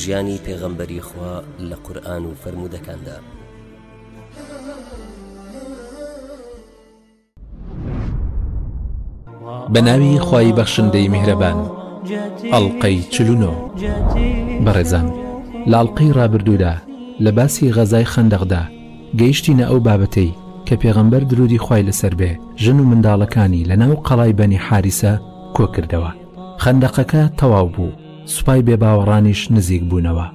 ژیانی پێغەمبەری خوا لە قورئان و فەرموودەکاندا. بەناوی خوای بەخشندەی میهرەبان ئەڵلقەی چلونۆ بەڕێزان لاڵقەی ڕابردوودا لە باسی غەزای خەندەقدا گەیشتینە ئەو بابەتەی کە پێغەمبەر درودی خوای لەسەر بێ ژن و منداڵەکانی لە ناو قەڵای بەنی حاریسە کۆکردەوە خەندەقەکە تەواو بوو سوپای بێباوەڕانیش نزیک بوونەوە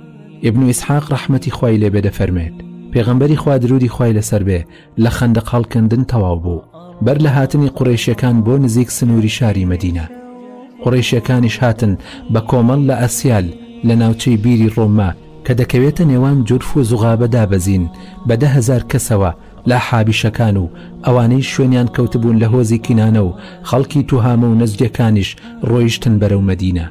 ئیبن و ئیسحاق ڕەحمەتی خوای لێبێ دەفەرمێت پێغەمبەری خوا درودی خوای لەسەر بێ لە خەندەق هەڵکەندن تەواو بوو بەر لە هاتنی قوڕێشیەکان بۆ نزیک سنووری شاری مەدینە قوڕێشیەکانیش هاتن بە کۆمەڵ لە ئەسیال لە ناوچەی بیری ڕۆما کە دەکەوێتە نێوان جورف و زوغابە دابەزین بە دە هەزار کەسەوە لە حابیشەکان و ئەوانەی شوێنیان کەوتبوون لە هۆزی کینانە و خەڵکی توهامە و نەجدەکانیش ڕۆیشتن بەرەو مەدینە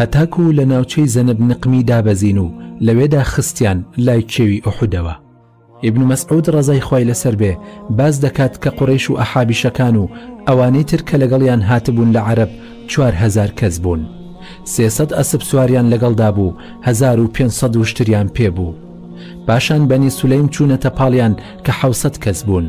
هەتاکوو لە ناوچەی زەنب نقمی دابەزین و لەوێدا خستیان لای کێوی ئوحودەوە. ئیبن مەسعود ڕەزای خوای لەسەر بێ باس دەکات کە قوڕەیش و ئەحابیشەکان و ئەوانەی تر کە لەگەڵیان هاتبوون لە عەرەب چوار هەزار کەس بوون سێ سەد ئەسپ سواریان لەگەڵدا بوو هەزار و پێنج سەد وشتریان پێ بوو، پاشان بەنی سولەیم چوونەتە پاڵیان کە حەوسەت کەس بوون.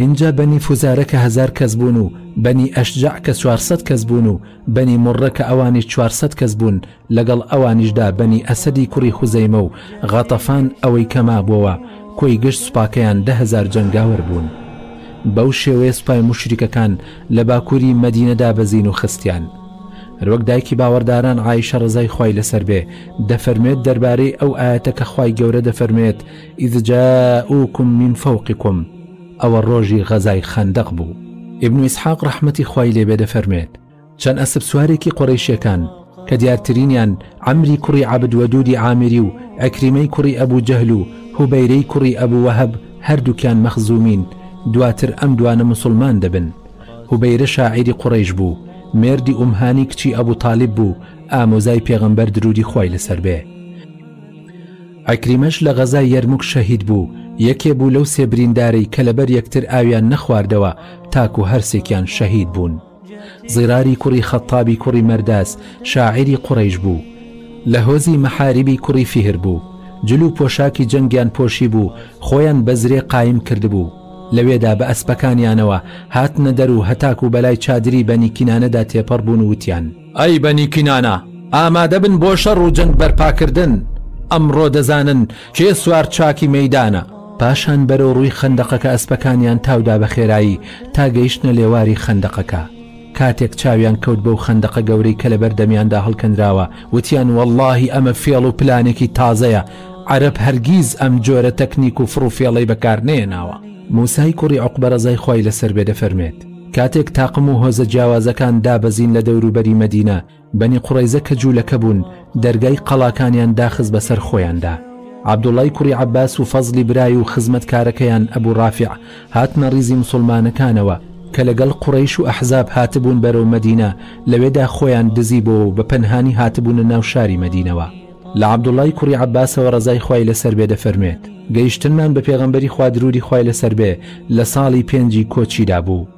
ئینجا بەنی فوزارە کە هەزار کەس بوون و بەنی ئەشجاع کە چوارسەد کەس بوون و بەنی موڕە کە ئەوانیش چوارسەد کەس بوون، لەگەڵ ئەوانیشدا بەنی ئەسەدی کوڕی خوزەیمە و غەتەفان ئەوەی کە مابووەوە، کۆی گشت سوپاکەیان دە هەزار جەنگاوەر بوون. بەو شێوەیە سوپای موشریکەکان لە باکووری مەدینە دابەزین و خستیان. هەروەک دایکی باوەڕداران عائیشە ڕەزای خوای لەسەر بێ دەفەرموێت دەربارەی ئەو ئایەتە کە خوای گەورە دەفەرموێت اذ جاءوکم من فوقکم ئەوە ڕۆژی غەزای خەندەق بوو ابن اسحاق ڕەحمەتی خوای لێ بێ دەفەرموێت چەند ئەسپ سوارێکی قوڕەیشەکان کە دیارترینیان عەمری کوڕی عەبد وەدوودی عامری و عەکریمەی کوڕی ئەبو جەهل و هوبەیرەی کوڕی ئەبو وەهەب هەردووکیان مەخزومین دواتر ئەم دوانە موسڵمان دەبن هوبەیرە شاعیری قوڕەیش بوو، مێردی ئوم هانی کچی ئەبو تالیب بوو، ئامۆزای پێغەمبەر درودی خوای لەسەر بێ. عیکریمەش لە غەزای یەرموک شەهید بوو، یەکێ بوو لەو سێ بریندارەی کە لەبەر یەکتر ئاویان نەخواردەوە تاکو هەرسێکیان شەهید بوون. ضراری کوڕی خەتتابی کوڕی مەرداس شاعیری قوڕەیش بوو. لە هۆزی مەحاریبی کوڕی فیهر بوو. جل و پۆشاکی جەنگیان پۆشیبوو، خۆیان بە زرێ قایم کردبوو. لەوێدا بە ئەسپەکانیانەوە هاتنە دەر و هەتاکوو بەلای چادری بەنی کینانەدا تێپەڕ بوون و وتیان. ئەی بەنی کینانە، ئامادە بن بۆ شەڕ و جەنگ بەرپا کردن، ئەمڕۆ دەزانن کێ سوار چاکی مەیدانە. پاشان بەرەو ڕووی خەندەقەکە ئەسپەکانیان تاودا بە خێرایی تا گەیشتنە لێواری خەندەقەکە. کاتێک چاویان کەوت بەو خەندەقە گەورەی کە لەبەر دەمیاندا هەڵکەنراوە، وتیان وەڵڵاهی ئەمە فێڵ و پلانێکی تازەیە، عەرەب هەرگیز ئەم جۆرە تەکنیک و فڕوفێڵەی بەکار نەهێناوە. موسای کوڕی عوقبە ڕەزای خوای لەسەر بێ دەفەرمێت، کاتێک تاقم و هۆزە جیاوازەکان دابەزین لە دەوروبەری مەدینە، بەنی قوڕەیزە کە جوولەکە بوون دەرگای قەڵاکانیان داخست بەسەر خۆیاندا، عەبدوڵڵای کوڕی عەباس و فەزڵی برای و خزمەتکارەکەیان ئەبوو ڕافیع هاتنە ڕیزی موسڵمانەکانەوە کە لەگەڵ قوڕەیش و ئەحزاب هاتبوون بەرەو مەدینە لەوێدا خۆیان دزیبۆوە و بە پەنهانی هاتبوونە ناو شاری مەدینەوە لە عەبدوڵڵای کوڕی عەباسەوە ڕەزای خوای لەسەر بێ دەفەرموێت گەیشتنمان بە پێغەمبەری خوا درودی خوای لەسەر بێ لە ساڵی پێنجی کۆچیدا بوو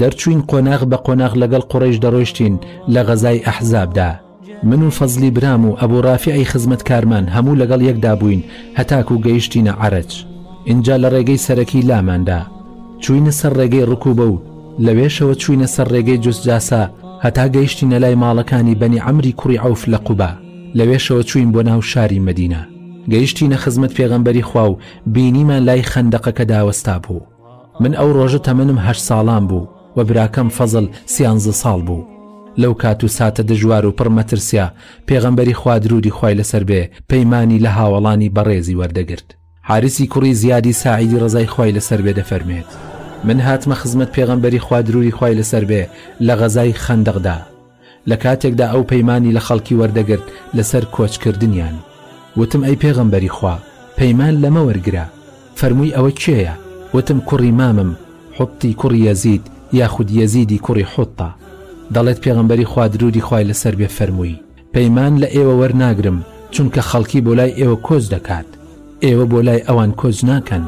دەرچووین قۆناغ بە قۆناغ لەگەڵ قوڕەیش دەڕۆیشتین لە غەزای ئەحزابدا من و فەزلی برام و ئەبو ڕافیعی خزمەتکارمان هەموو لەگەڵ یەکدا بووین هەتاکوو گەیشتینە عەرەج ئینجا لە ڕێگەی سەرەکی لاماندا چووینە سەر ڕێگەی ڕکووبە و لەوێشەوە چووینە سەر ڕێگەی جوسجاسە هەتا گەیشتینە لای ماڵەکانی بەنی عەمری کوڕی عەوف لە قوبا لەوێشەوە چووین بۆ ناو شاری مەدینە گەیشتینە خزمەت پێغەمبەری خوا و بینیمان لای خەندەقەکەدا وەستابوو من ئەو ڕۆژە تەمەنم هەشت ساڵان بوو و براکەم فەزڵ سیانزە ساڵ بوو. لەو کات و ساتە دژوار و پڕ مەترسیا، پێغەمبەری خوا دروودی خوای لەسەر بێ پەیمانی لە هاوەڵانی بەڕێزی وەردەگرت. حاریسی کوڕی زیادی ساعیدی ڕەزای خوای لەسەر بێ دەفەرموێت، من هاتمە خزمەت پێغەمبەری خوا دروودی خوای لەسەر بێ لە غەزای خەندەقدا، لە کاتێکدا ئەو پەیمانی لە خەڵکی وەردەگرت لەسەر کۆچ کردنیان. وتم ئەی پێغەمبەری خوا پەیمان لەمە وەرگرە، فەرمووی ئەوە کێیە؟ وتم کوڕی مامم، حوطی کوڕی یەزید یاخود یەزیدی کوڕی حوطە. دەڵێت پێغەمبەری خوا درودی خوای لەسەر بێ فەرمووی، پەیمان لە ئێوە وەرناگرم چونکە خەڵکی بۆ لای ئێوە کۆچ دەکات. ئێوە بۆ لای ئەوان کۆچ ناکەن.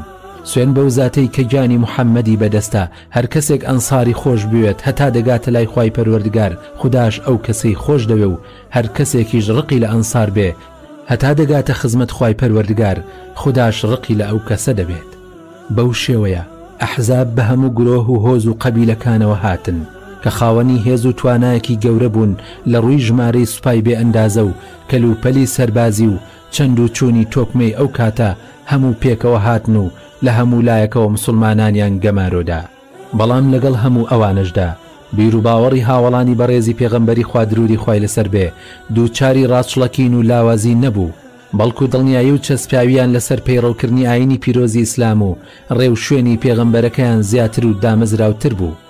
سوێن بەو زاتەی کە گیانی محمدی بەدەستە هەرکەسێک ئەنساری خۆش بوێت هەتا دەگاتە لای خوای پەروەردگار خوداش ئەو کەسەی خۆش دەوێ و هەرکەسێکیش ڕقی لە ئەنسار بێ هەتا دەگاتە خزمەت خوای پەروەردگار خوداش ڕقی لە ئەو کەسە دەبێت بەو شێوەیە ئەحزاب بە هەموو گرۆه و هۆز و قەبیلەکانەوە هاتن کە خاوەنی هێز و توانایەکی گەورە بوون لە ڕووی ژمارەی سوپای بێ ئەندازە و کەل و پەلی سەربازی و چەند و چوونی تۆکمەی ئەو کاتە هەموو پێکەوە هاتن و لە هەموو لایەکەوە مسوڵمانانیان گەمارۆدا. بەڵام لەگەڵ هەموو ئەوانەشدا بیروباوەڕی هاوەڵانی بەڕێزی پێغەمبەری خوا دروودی خوای لەسەر بێ دووچاری ڕاچڵەکین و لاوازی نەبوو بەڵکو دڵنیایی و چەسپاوییان لەسەر پەیڕەوکردنی ئایینی پیرۆزی ئیسلام و ڕێوشوێنی پێغەمبەرەکەیان زیاتر و دامەزراوتر بوو.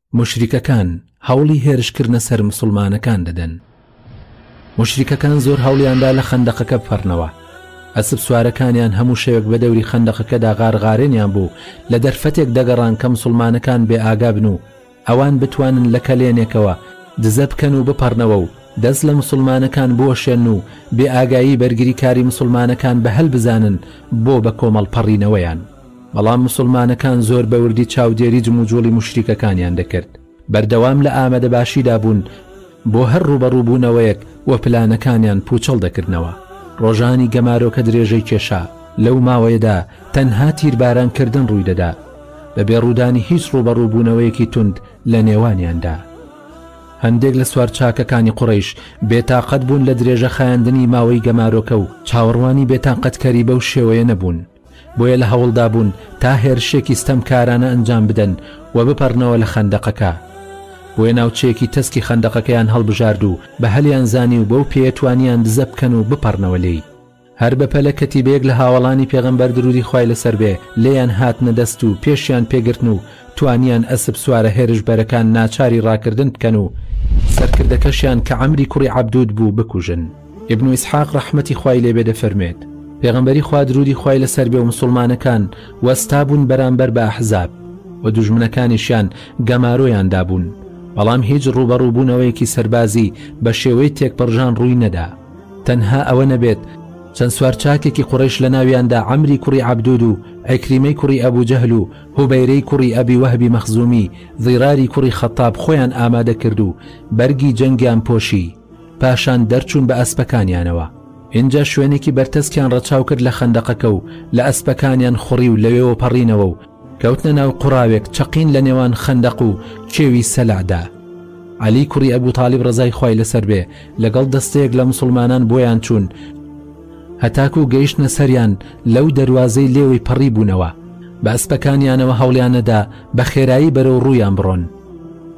موشریکەکان هەوڵی هێرشکردنە سەر مسوڵمانەکان دەدەن موشریکەکان زۆر هەوڵیاندا لە خەندەقەکە بپەڕنەوە ئەسپ سوارەکانیان هەموو شەوێک بە دەوری خەندەقەکەدا غارغارێنیان بوو لە دەرفەتێک دەگەڕان کە مسوڵمانەکان بێ ئاگا بن و ئەوان بتوانن لە کەلێنێکەوە دزە بکەن و بپەڕنەوە و دەست لە مسوڵمانەکان بوەشێن و بێ ئاگایی بەرگری کاری مسوڵمانەکان بە هەلبزانن بۆ بە کۆمەڵ پەڕینەوەیان. بەڵام موسڵمانەکان زۆر بە وردی چاودێری جموجوڵی موشریکەکانیان دەکرد، بەردەوام لە ئامادەباشیدا بوون بۆ هەر ڕووبەڕووبوونەوەیەک و پلانەکانیان پووچەڵ دەکردنەوە. ڕۆژانی گەمارۆکە درێژەی کێشا، لەو ماوەیەدا تەنها تیربارانکردن ڕوویدەدا، بەبێ ڕوودانی هیچ ڕووبەڕووبوونەوەیەکی توند لە نێوانیاندا. هەندێک لە سوارچاکەکانی قوڕەیش بێتاقەت بوون لە درێژە خایاندنی ماوەی گەمارۆکە و چاوەڕوانی بێتاقەتکەری بەو شێوەیە نەبوون، بۆیە لە هەوڵدا بوون تا هێرشێکی ستەمکارانە ئەنجام بدەن و بپەڕنەوە لە خەندەقەکە. بۆیە ناوچەیەکی تەسکی خەندەقەکەیان هەڵبژارد و بە هەلیان زانی و بەو پێیە توانیان دزە بکەن و بپەڕنەوە لێی. هەر بە پەلە کەتیبەیەک لە هاوەڵانی پێغەمبەر درودی خوای لەسەر بێ لێیان هاتنە دەست و پێشیان پێ گرتن و توانیان ئەسپ سوارە هێرشبەرەکان ناچاری ڕاکردن بکەن و سەرکردەکەشیان کە عەمری کوڕی عەبدود بوو بکوژن. ابن اسحاق ڕەحمەتی خوای لێ بێ دەفەرموێت، پێغەمبەری خوا دروودی خوای لە سەر بێ و موسڵمانەکان وەستا بوون بەرامبەر بە احزاب و دوژمنەکانیشیان گەمارۆیان دابوون بەڵام هیچ ڕووبەڕوو بوونەوەیەکی سەربازی بە شێوەی تێکپەڕژان ڕووی نەدا تەنها ئەوە نەبێت چەند سوارچاکێکی قوڕەیش لە ناویاندا عەمری کوڕی عەبدوود و عیکریمەی کوڕی ابو جهل و هوبەیرەی کوڕی ابی وهبی مخزومی ضراری کوڕی خطاب خۆیان ئامادە کرد و بەرگی جەنگیان پۆشی، پاشان دەرچوون بە ئەسپەکانیانەوە. ئینجا شوێنێکی بەرتەسکیان ڕەچاو کرد لە خەندەقەکە و لە ئەسپەکانیان خوڕی و لەوێوە پەڕینەوە و کەوتنە ناو قوڕاوێک چەقین لە نێوان خەندەق و کێوی سەلەعدا. عەلی کوڕی ئەبو تالیب ڕەزای خوای لەسەر بێ لەگەڵ دەستەیەک لە موسڵمانان بۆیان چوون هەتاکوو گەیشتنە سەریان لەو دەروازەی لێوەی پەڕیبوونەوە بە ئەسپەکانیانەوە هەوڵیان نەدا بە خێرایی بەرەو ڕوویان بڕۆن.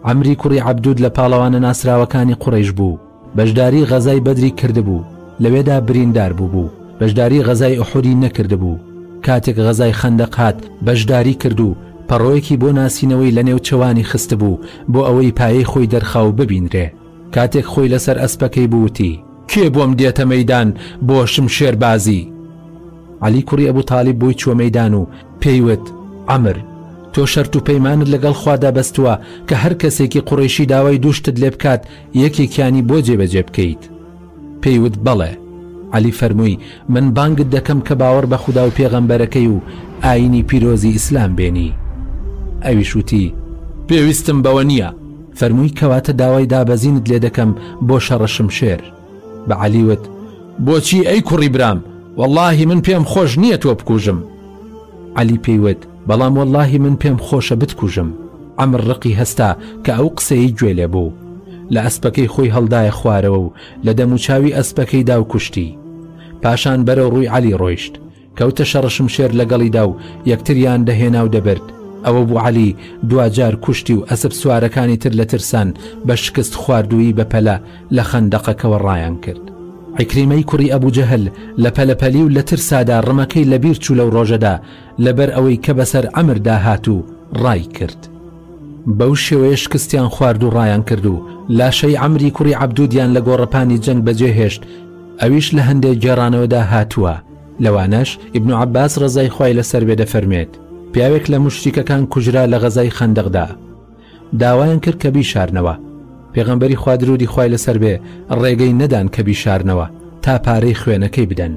عەمری کوڕی عەبدود لە پاڵەوانە ناسراوەکانی قوڕەیش بوو، بەشداری غەزای بەدری کردبوو، لەوێدا بریندار بووبوو، بەشداری غەزای ئوحودی نەکردبوو، کاتێک غەزای خەندەق هات بەشداری کرد و پەڕۆیەکی بۆ ناسینەوەی لە نێوچەوانی خستبوو بۆ ئەوەی پایەی خۆی دەرخا و ببینرێ، کاتێک خۆی لەسەر ئەسپەکەی بوو وتی. کێ بۆم دێتە مەیدان بۆ شمشێربازی؟ عەلی کوڕی ئەبو تالیب بۆی چووە مەیدان و پێی وت، عەمر! تۆ شەرت و پەیمانت لەگەڵ خوادا بەستووە کە هەر کەسێکی قوڕەیشی داوای دوو شتت لێ بکات یەکێکیانی بۆ جێبەجێ بکەیت. پێی وت، بەڵێ. عەلی فەرمووی، من بانگت دەکەم کە باوەڕ بە خودا و پێغەمبەرەکەی و ئایینی پیرۆزی ئیسلام بێنی. ئەویش وتی، پێویستم بەوە نییە. فەرمووی، کەواتە داوای دابەزینت لێ دەکەم بۆ شەڕە شمشێر. بە عەلی وت، بۆچی ئەی کوڕی برام، وەڵڵاهی من پێم خۆش نییە تۆ بکوژم. عەلی پێی وت، بەڵام وەڵڵاهی من پێم خۆشە بتکوژم. عەمر ڕقی هەستا کە ئەو قسەیەی گوێ لێ بوو. لە ئەسپەکەی خۆی هەڵدایە خوارەوە و لە دەموچاوی ئەسپەکەی دا و کوشتی. پاشان بەرەو ڕووی عەلی ڕۆیشت. کەوتە شەڕشمشێر لەگەڵیدا و یەکتریان دەهێنا و دەبرد، ئەوە بوو عەلی دواجار کوشتی و ئەسپ سوارەکانی تر لە ترسان بە شکست خواردوویی بە پەلە لە خەندەقەکەوە ڕایان کرد. عیکریمەی کوڕی ئەبوو جەهل لە پەلەپەلی و لە ترسادا ڕمەکەی لە بیر چوو لەو ڕۆژەدا لە بەر ئەوەی کە بە سەر عەمردا هات و ڕای کرد. بەو شێوەیە شکستیان خوارد و ڕایان کرد و لاشەی عەمری کوڕی عەبدودیان لە گۆڕەپانی جەنگ بەجێ هێشت، ئەویش لە هەندێ گێڕانەوەدا هاتووە، لەوانەش ئیبن عەباس ڕەزای خوای لەسەر بێ دەفەرمێت، پیاوێک لە موشریکەکان کوژرا لە غەزای خەندەقدا، داوایان کرد کە بیشارنەوە، پێغەمبەری خوا درودی خوای لەسەر بێ ڕێگەی نەدان کە بیشارنەوە تا پارەی خوێنەکەی بدەن،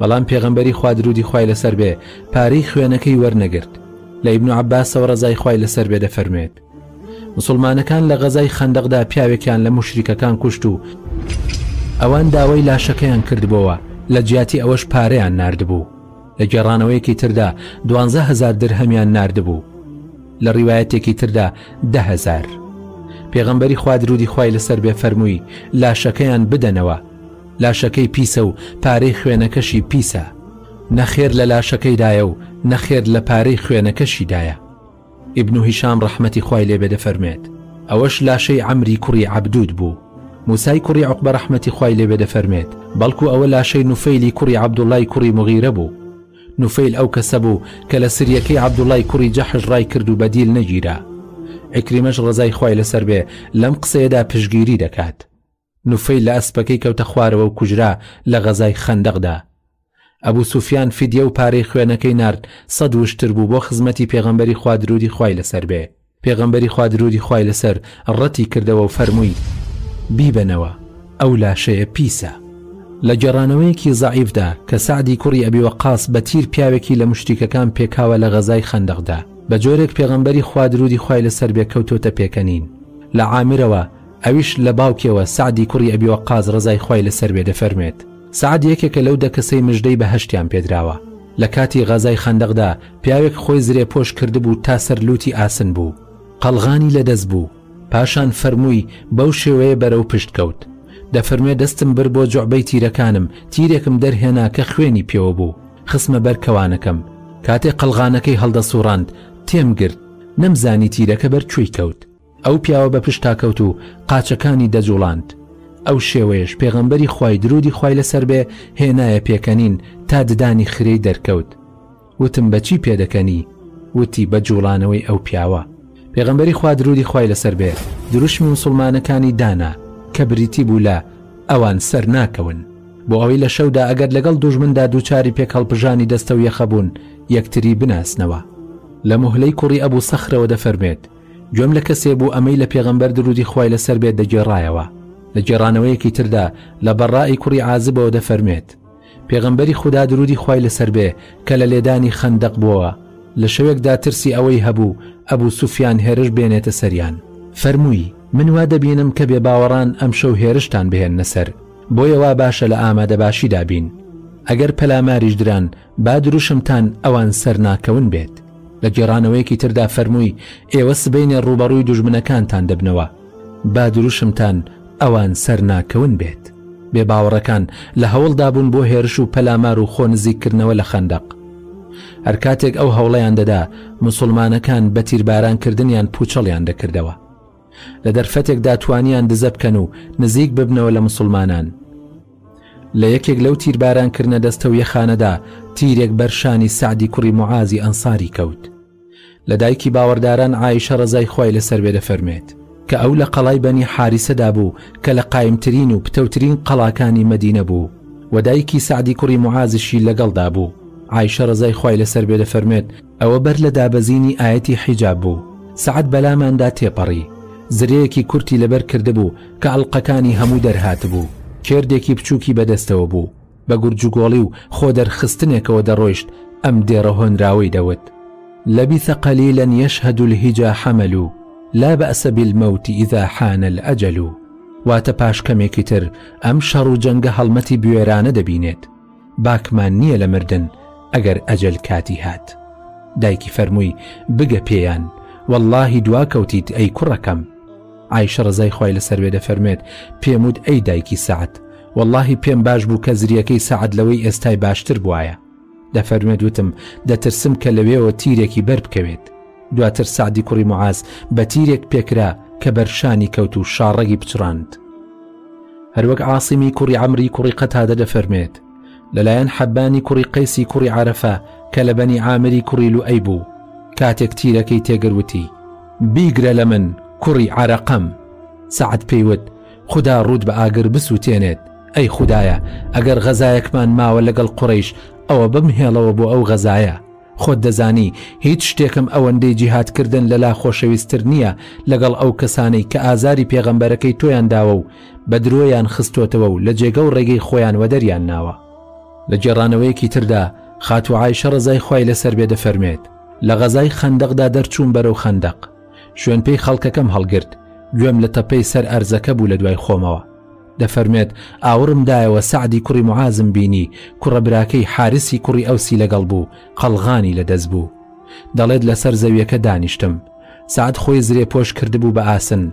بەڵام پێغەمبەری خوا درودی خوای لەسەر بێ پارەی خوێنەکەی وەرنەگرت، لە ئیبن عەباسەوە ڕەزای خوای لەسەر بێ دەفەرموێت، موسڵمانەکان لە غەزای خەندەقدا پیاوێکیان لە موشریکەکان کوشت و ئەوان داوای لاشەکەیان کردبۆوە لە جیاتی ئەوەش پارەیان ناردبوو لە گێڕانەوەیەکی تردا دوانزە هەزار درهەمیان ناردبوو لە ڕیوایەتێکی تردا دە هەزار پێغەمبەری خوا درودی خوای لەسەر بێ فەرمووی لاشەکەیان بدەنەوە لاشەکەی پیسە و پارەی خوێنەکەشی پیسە نەخێر لە لاشەکەیدایە و نەخێر لە پارەی خوێنەکەشیدایە ئیبن هیشام ڕەحمەتی خوای لێ بێ دەفەرموێت، ئەوەش لاشەی عەمری کوڕی عەبدود بوو. موسای کوڕی عوقبە ڕەحمەتی خوای لێ بێ دەفەرموێت، بەڵکو ئەوە لاشەی نوفەیلی کوڕی عەبدوڵڵای کوڕی موغیرە بوو. نوفەیل ئەو کەسە بوو کە لە سریەکەی عەبدوڵڵای کوڕی جەحش ڕای کرد و بە دیل نەگیرا. عیکریمەش ڕەزای خوای لەسەر بێ لەم قسەیەدا پشتگیری دەکات. نوفەیل لە ئەسپەکەی کەوتە خوارەوە و کوژرا لە غەزای خەندەقدا. ئەبو سوفیان فدیە و پارەی خوێنەکەی نارد سەد وشتر بوو بۆ خزمەتی پێغەمبەری خوا درودی خوای لەسەر بێ. پێغەمبەری خوا درودی خوای لەسەر ڕەتی کردەوە و فەرمووی، بیبەنەوە، ئەو لاشەیە پیسە. لە گێڕانەوەیەکی زەعیفدا کە سەعدی کوڕی ئەبی وەقاس بە تیر پیاوێکی لە موشریکەکان پێکاوە لە غەزای خەندەقدا بە جۆرێک پێغەمبەری خوا درودی خوای لەسەر بێ کەوتۆتە پێکەنین لە عامرەوە ئەویش لە باوکیەوە سەعدی کوڕی ئەبی وەقاز ڕەزای خوای لەسەر بێ دەفەرموێت، سەعد یەکێکە لەو دە کەسەی مژدەی بەهەشتیان پێدراوە، لە کاتی غەزای خەندەقدا پیاوێک خۆی زرێپۆش کردبوو تا سەر لووتی ئاسن بوو قەڵغانی لە دەست بوو، پاشان فەرمووی بەو شێوەیە بەرەو پشت کەوت دەفەرموێ دەستم برد بۆ جوعبەی تیرەکانم تیرێکم دەرهێنا کە خوێنی پێوە بوو خستمە بەر کەوانەکەم کاتێ قەڵغانەکەی هەڵدەسووڕاند تێم گرت نەمزانی تیرەکە بەر کوێی کەوت. ئەو پیاوە بە پشت تاکەوت و قاچەکانی دەجوڵاند. ئەو شێوەیەش پێغەمبەری خوای درودی خوای لەسەر بێ هێنایە پێکەنین تا ددانی خرێی دەرکەوت. وتم بە چی پێدەکەنی؟ وتی بە جوڵانەوەی ئەو پیاوە. پێغەمبەری خوا درودی خوای لەسەر بێ دروشمی موسڵمانەکانی دانا کە بریتی بوو لە، ئەوان سەر ناکەون. بۆ ئەوەی لە شەودا ئەگەر لەگەڵ دوژمندا دووچاری پێکهەڵپژانی دەستە و یەخە بوون یەکتری بناسنەوە. لە مهلەی کوڕی ئەبو سەخرەوە دەفەرمێت، گوێم لە کەسێ بوو ئەمەی لە پێغەمبەر دروودی خوای لە سەر بێت دەگێڕایەوە، لە گێڕانەوەیەکی تردا لە بەڕاء ی کوڕی عازبەوە دەفەرموێت، پێغەمبەری خودا دروودی خوای لە سەر بێ کە لە لێدانی خەندەق بووەوە لە شەوێکدا ترسی ئەوەی هەبوو ئەبوو سوفیان هێرش بێنێتە سەریان، فەرمووی، من وا دەبینم کە بێ باوەڕان ئەمشەو هێرشتان بهێننە سەر، بۆیە وا باشە لە ئامادەباشیدا بین، ئەگەر پەلاماریش دران، با دروشمتان ئەوان سەرناکەون بێت. لە گێڕانەوەیەکی تردا فەرمووی، ئێوە سبەینێ ڕووبەڕووی دوژمنەکانتان دەبنەوە. با دروشمتان ئەوان سەرناکەون بێت. بێباوەڕەکان لە هەوڵدا بوون بۆ هێرش و پەلامار و خۆ نزیککردنەوە لە خەندەق. هەر کاتێک ئەو هەوڵەیان دەدا، موسوڵمانەکان بە تیربارانکردنیان پووچەڵیان دەکردەوە. لە دەرفەتێکدا توانیان دزە بکەن و نزیک ببنەوە لە مسوڵمانان. لە یەکێک لەو تیرباران کردنە دەستەویەخانەدا تیرێک بەر شانی سەعدی کوڕی موعازی ئەنساری کەوت. لە دایکی باوەڕداران عائیشە ڕەزای خوای لەسەر بێ دەفەرموێت، کە ئەو لە قەڵای بەنی حاریسەدا بوو کە لە قایمترین و پتەوترین قەڵاکانی مەدینە بوو و دایکی سەعدی کوڕی موعازشی لەگەڵدا بوو، عائیشە ڕەزای خوای لەسەر بێ دەفەرموێت، ئەوە بەر لە دابەزینی ئایەتی حیجاب بوو، سەعد بەلاماندا تێپەڕی، زرێیەکی کورتی لەبەر کردبوو کە ئەڵقەکانی هەموو دەرهاتبوو، کێردێکی بچووکی بەدەستەوە بوو، بە گورجوگۆڵی و خۆدەرخستنێکەوە دەڕۆیشت، ئەم دێڕە هۆنراوەی دەوت. لبث قلیلا یشهد الحجا حمل لا بأس بالموت اذا حان الأجل واتە پاش کەمێکی تر ئەم شەڕ و جەنگە هەڵمەتی بوێرانە دەبینێت، باکمان نییە لە مردن ئەگەر ئەجەل کاتی هات. دایکی فەرمووی، بگە پێیان، وەڵڵاهی دواکەوتیت ئەی کوڕەکەم. عایشە ڕەزای خوای لەسەر بێ دەفەرموێت، پێم وت ئەی دایکی سەعد، وەڵڵاهی پێم باش بوو کە زریەکەی سەعد لەوەی ئێستای باشتر بوایە. دەفەرموێت وتم، دەترسم کە لەوێوە تیرێکی بەر بکەوێت. دواتر سەعدی کوڕی موعاز بە تیرێک پێکرا کە بەر شانی کەوت و شاڕەگی پچڕاند. هەروەک عاسیمی کوڕی عەمری کوڕی قەتادە دەفەرموێت، لەلایەن حەبانی کوڕی قەیسی کوڕی عەرەفە کە لە بەنی عامری کوڕی لوئەی بوو، کاتێک تیرەکەی تێگر وتی، بیگرە لە من کوڕی عەرەقەم، سەعد پێی وت، خودا ڕووت بە ئاگر بسووتێنێت، ئەی خودایە، ئەگەر غەزایەکمان ماوە لەگەڵ قوڕەیش ئەوە بمهێڵەوە بۆ ئەو غەزایە، خۆت دەزانی هیچ شتێکم ئەوەندەی جیهاد کردن لەلا خۆشەویست تر نیە لەگەڵ ئەو کەسانەی کە ئازاری پێغەمبەرەکەی تۆیان داوە و بە درۆیان خستۆتەوە و لە جێگە و ڕێگەی خۆیان وەدەریان ناوە. لە گێڕانەوەیەکی تردا خاتوو عائیشە ڕەزای خوای لەسەر بێ دەفەرموێت، لە غەزای خەندەقدا دەرچووم بەرەو خەندەق، شوێنپێی خەڵکەکەم هەڵگرت، گوێم لە تەپەی سەر ئەرزەکە بوو لە دوای خۆمەوە، دەفەرمێت، ئاوڕم دایەوە سەعدی کوڕی موعازم بینی، کوڕە براکەی حارسی کوڕی ئەوسی لەگەڵ بوو، قەڵغانی لە دەست بوو. دەڵێت لەسەر زەویەکە دانیشتم. سەعد خۆی زرێ پۆش کردبوو بە ئاسن.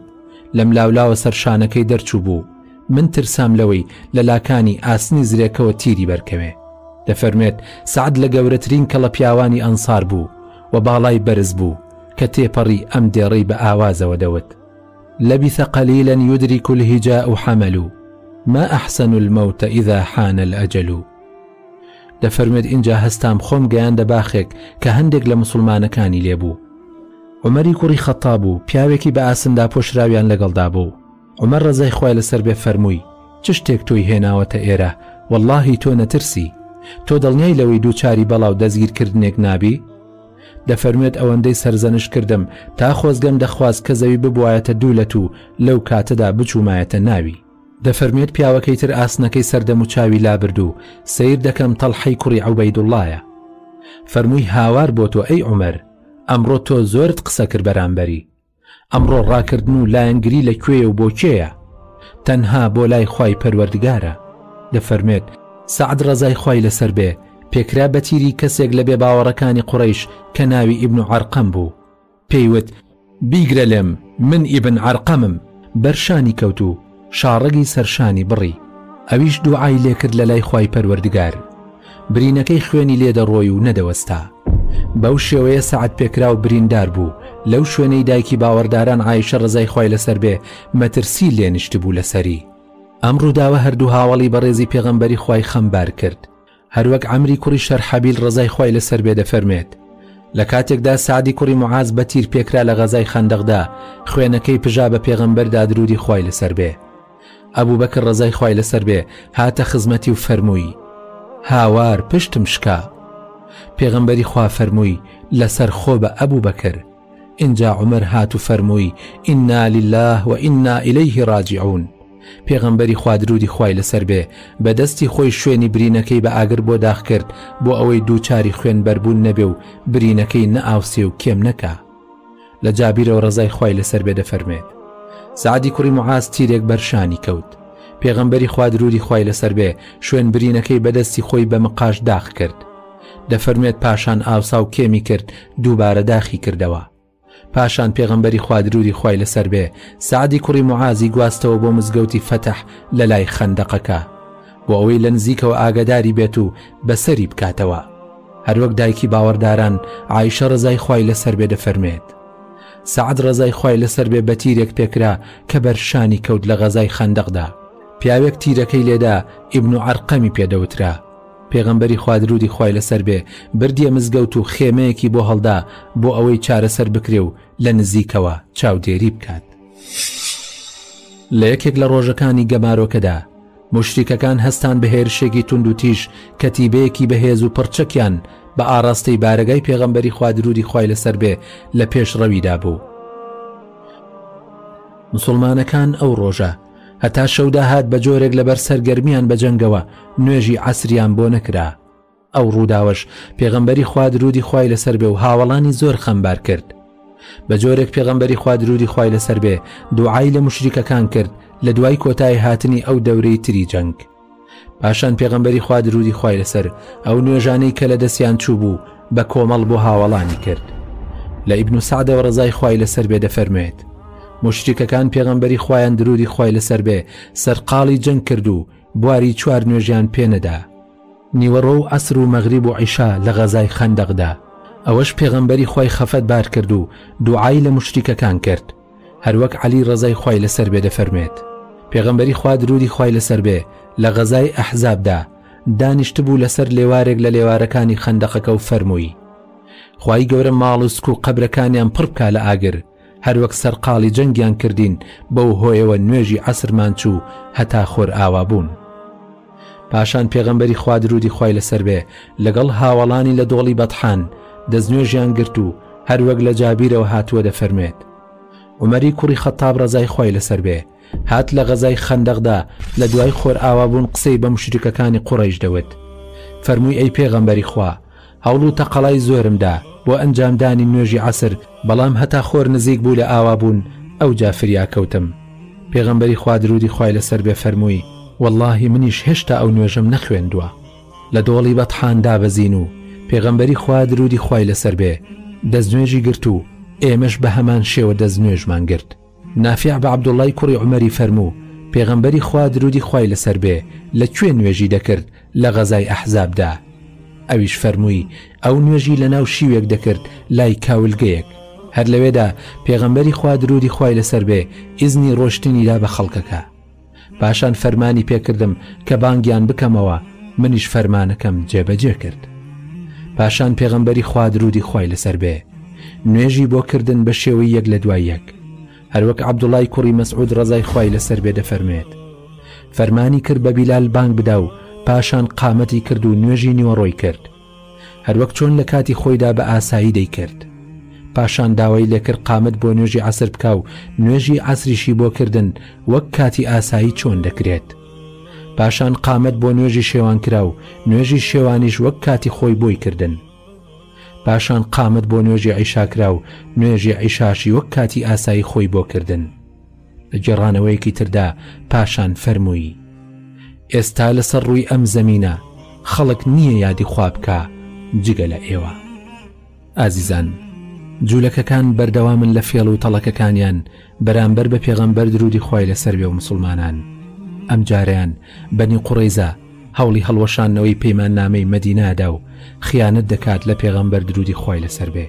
لەم لاولاوە سەر شانەکەی دەرچوو بوو. من ترسام لەوەی لە لاکانی، ئاسنی زرێکەوە تیری بەرکەوێ. دەفەرمێت، سەعد لە گەورەترین کەڵە پیاوانی ئەنسار بوو و باڵای بەرز بوو، کە تێپەڕی ئەم دێڕەی بە ئاوازەوە دەوت. لبث قلیلا یدرک الهجاء حملوا ما احسن الموت اذا حان الاجل دەفەرموێت ئینجا هەستام خۆم گەیاندە باخێک کە هەندێک لە مسلمانەکانی لێ بوو عمەری کوڕی خەتا بوو پیاوێکی بە ئاسندا پۆشراویان لەگەڵدا بوو عمر ڕزای خۆی لەسەر بێ فەرمووی چ شتێک تۆی هێناوەتە ئێرە واللهی تۆ نەترسی تۆ دڵنیای لەوەی دووچاری بەڵاو دەستگیرکردنێک نابی دەفەرموێت ئەوەندەی سەرزەنشت کردم تا خۆزگەم دەخواست کە زەوی ببوایەتە دوو لەت و لەو کاتەدا بچوومایەتە ناوی. دەفەرموێت پیاوەکەی تر ئاسنەکەی سەر دەموچاوی لابرد و سەیر دەکەم تەڵحەی کوڕی عوبەیدوڵڵایە. فەرمووی هاوار بۆ تۆ ئەی عومەر، ئەمڕۆ تۆ زۆرت قسە کرد بەرامبەری، ئەمڕۆ ڕاکردن و لایەنگری لە کوێیە و بۆ کێیە تەنها بۆ لای خوای پەروەردگارە دەفەرمێت سەعد ڕەزای خوای لەسەر بێ پێکرا بە تیری کەسێک لە بێ باوەڕەکانی قوڕەیش کە ناوی ئیبن و عەرقەم بوو پێیوت بیگرە لێم من ئیبن عەرقەمم بەرشانی کەوت و شاڕەگی سەرشانی بڕی ئەویش دووعای لێکرد لەلای خوای پەروەردگار برینەکەی خوێنی لێ دەڕۆی و نەدەوەستا بەو شێوەیە سەعد پێکراو بریندار بوو لەو شوێنەی دایکی باوەڕداران عایشە ڕەزای خوای لەسەر بێ مەترسی لێ نیشتبوو لەسەری ئەم ڕووداوە هەردوو هاوەڵی بەڕێزی پێغەمبەری خوای خەمبار کرد هەروەک عەمری کوڕی شەرحەبیل ڕەزای خوای لەسەر بێ دەفەرمێت، لە کاتێکدا سەعدی کوڕی معاز بە تیر پێکرا لە غەزای خەندەقدا خوێنەکەی پژا بە پێغەمبەردا درودی خوای لەسەر بێ ئەبوبەکر ڕەزای خوای لەسەر بێ هاتە خزمەتی و فەرمووی هاوار پشتم شکا پێغەمبەری خوا فەرمووی لەسەر خۆ بە ئەبوو بەکر ئینجا عمر هات و فەرمووی ئینا لله و ئینا ئیلیه ڕاجعون پێغەمبەری خوا درودی خوای لەسەر بێ بە دەستی خۆی شوێنی برینەکەی بە ئاگر بۆ داخ کرد بۆ ئەوەی دووچاری خوێن بەربوون نەبێ و برینەکەی نە ئاوسێ و کێم نەکا لە جابیرەوە ڕزای خوای لەسەر بێ دەفەرمێت سعدی کوڕی معاز تیرێک بەرشانی کەوت پێغەمبەری خوا درودی خوای لەسەر بێ شوێن برینەکەی بەدەستی خۆی بە مقاش داخ کرد دەفەرمێت پاشان ئاوسا و کێمی کرد دووبارە داخی کردەوە پاشان پێغەمبەری خوا دروودی خوای لەسەر بێ سەعدی کوڕی معازی گواستەوە بۆ مزگەوتی فەتح لە لای خەندەقەکە بۆ ئەوەی لە نزیکەوە ئاگاداری بێت و بەسەری بکاتەوە هەروەک دایکی باوەڕداران ئایشە ڕزای خوای لەسەر بێ دەفەرمێت سعد ڕزای خوای لەسەر بێ بە تیرێک پێکرا کە بەرشانی کەوت لە غەزای خەندەقدا پیاوێک تیرەکەی لێدا ئیبن و عرقەمی پێدەوترا پێغەمبەری خوا درودی خوای لەسەر بێ بردیە مزگەوت و خێمەیەکی بۆ هەڵدا بۆ ئەوەی چارەسەر بکرێ و لە نزیکەوە چاودێری بکات. لە یەکێک لە ڕۆژەکانی گەمارۆکەدا موشریکەکان هەستان بە هێرشێکی توند و تیژ کەتیبەیەکی بەهێز و پڕ چەکیان بە ئاڕاستەی بارەگای پێغەمبەری خوا درودی خوای لەسەر بێ لە پێش ڕەویدا بوو. مسوڵمانەکان ئەو ڕۆژە، هەتا شەو داهات بە جۆرێک لەبەر سەرگەرمیان بە جەنگەوە نوێژی عەسریان بۆ نەکرا ئەو ڕووداوەش پێغەمبەری خوا درودی خوای لەسەر بێ و هاوەڵانی زۆر خەمبار کرد بە جۆرێک پێغەمبەری خوا درودی خوای لەسەر بێ دوعای لە مشریکەکان کرد لە دوای کۆتای هاتنی ئەو دەورەی تری جەنگ پاشان پێغەمبەری خوا درودی خوای لەسەر ئەو نوێژانەی کە لە دەستیان چوو بوو بە کۆمەڵ بۆ هاوەڵانی کرد لە ئیبن و سعدەوە ڕزای خوای لەسەر بێ دەفەرمێت مشتیکەکان پێغەمبەری خوایان درودی خوای لەسەر بێ سەرقاڵی جەنگ کرد و بواری چوار نوێژیان پێنەدا نیوەڕۆ و ئەسر و مەغریب و عیشا لە غەزای خەندەقدا ئەوەش پێغەمبەری خوای خەفەت بار کرد و دوعای لە مشتیکەکان کرد هەروەک عەلی ڕەزای خوای لەسەر بێ دەفەرموێت، پێغەمبەری خوا درودی خوای لەسەر بێ لە غەزای ئەحزابدا دانیشتبوو لەسەر لێوارێک لە لێوارەکانی خەندەقەکە و فەرمووی، خوای گەورە ماڵ و سک و قەبرەکانیان پڕ بکا لە ئاگر، هەروەک سەرقاڵی جەنگیان کردین بەو هۆیەوە نوێژی عەسرمان چوو هەتا خۆرئاوا بوون. پاشان پێغەمبەری خوا درودی خوای لەسەر بێ لەگەڵ هاوەڵانی لە دۆڵی بەتحان دەستنوێژیان گرت و هەروەک لە جابیرەوە هاتووە دەفەرموێت، عومەری کوڕی خەتاب ڕەزای خوای لەسەر بێ هات لە غەزای خەندەقدا لە دوای خۆرئاوابوون قسەی بە موشریکەکانی قوڕەیش دەوت فەرمووی ئەی پێغەمبەری خوا، هەوڵ و تەقەلای زۆرم دا بۆ ئەنجام دانی نوێژی عەسر بەڵام هەتا خۆر نزیک بوو لە ئاوا بوون ئەوجا فریا کەوتم پێغەمبەری خوا درودی خوای لەسەر بێ فەرمووی وەڵاهی منیش هێشتا ئەو نوێژەم نەخوێندوە لە دۆڵی بەتحان دابەزین و پێغەمبەری خوا درودی خوای لەسەر بێ دەست نوێژی گرت و ئێمەش بەهەمان شێوە دەست نوێژمان گرت نافیع بە عەبدوڵڵای کوڕی عومەری فەرموو، پێغەمبەری خوا درودی خوای لەسەر بێ لە کوێ نوێژی دەکرد لە غەزای ئەحزابدا؟ ئەویش فەرمووی، ئەو نوێژی لەناو شیوێک دەکرد لای کاولگەیەک، هەر لەوێدا پێغەمبەری خوا درودی خوای لەسەر بێ ئیزنی ڕۆشتنی دا بە خەڵکەکە. پاشان فەرمانی پێکردم کە بانگیان بکەمەوە منیش فەرمانەکەم جێبەجێ کرد پاشان پێغەمبەری خوادرودی خی لەسەر بێ نوێژی بۆ کردن بە شێوەی یەک لە دوای یەک هەروەک عبدوڵای کوڕی مەسعود ڕزای خی لەسەر بێ دەفەرمێت فەرمانی کرد بە بیلال بانگ بدا و پاشان قامەتی کرد و نوێژی نیوەڕۆی کرد هەروەک چۆن لە کاتی خۆیدا بە ئاسایی دەیکرد. پاشان داوای لێکرد قامت بۆ نوێژی عەسر بکا و نوێژی عەسریشی بۆ کردن وەک کاتی ئاسایی چۆن دەکرێت. پاشان قامت بۆ نوێژی شێوان کرا و نوێژی شێوانیش وەک کاتی خۆی بۆی کردن. پاشان قامت بۆ نوێژی عیشا کرا و نوێژی عیشاشی وەک کاتی ئاسایی خۆی بۆ کردن. لە گێڕانەوەیەکی تردا پاشان فەرمووی، ئێستا لەسەر ڕووی ئەم زەمینە خەڵک نییە یادی خوا بکا جگە لە ئێوە. ئازیزان، جوولەکەکان بەردەوامن لە فێڵ و تەڵەکەکانیان بەرامبەر بە پێغەمبەر دروودی خوای لەسەر بێ و موسڵمانان، ئەمجارەیان بەنی قوڕەیزە هەوڵی هەڵوەشاندنەوەی پەیماننامەی مەدینە ئەدا و خیانەت دەکات لە پێغەمبەر دروودی خوای لەسەر بێ.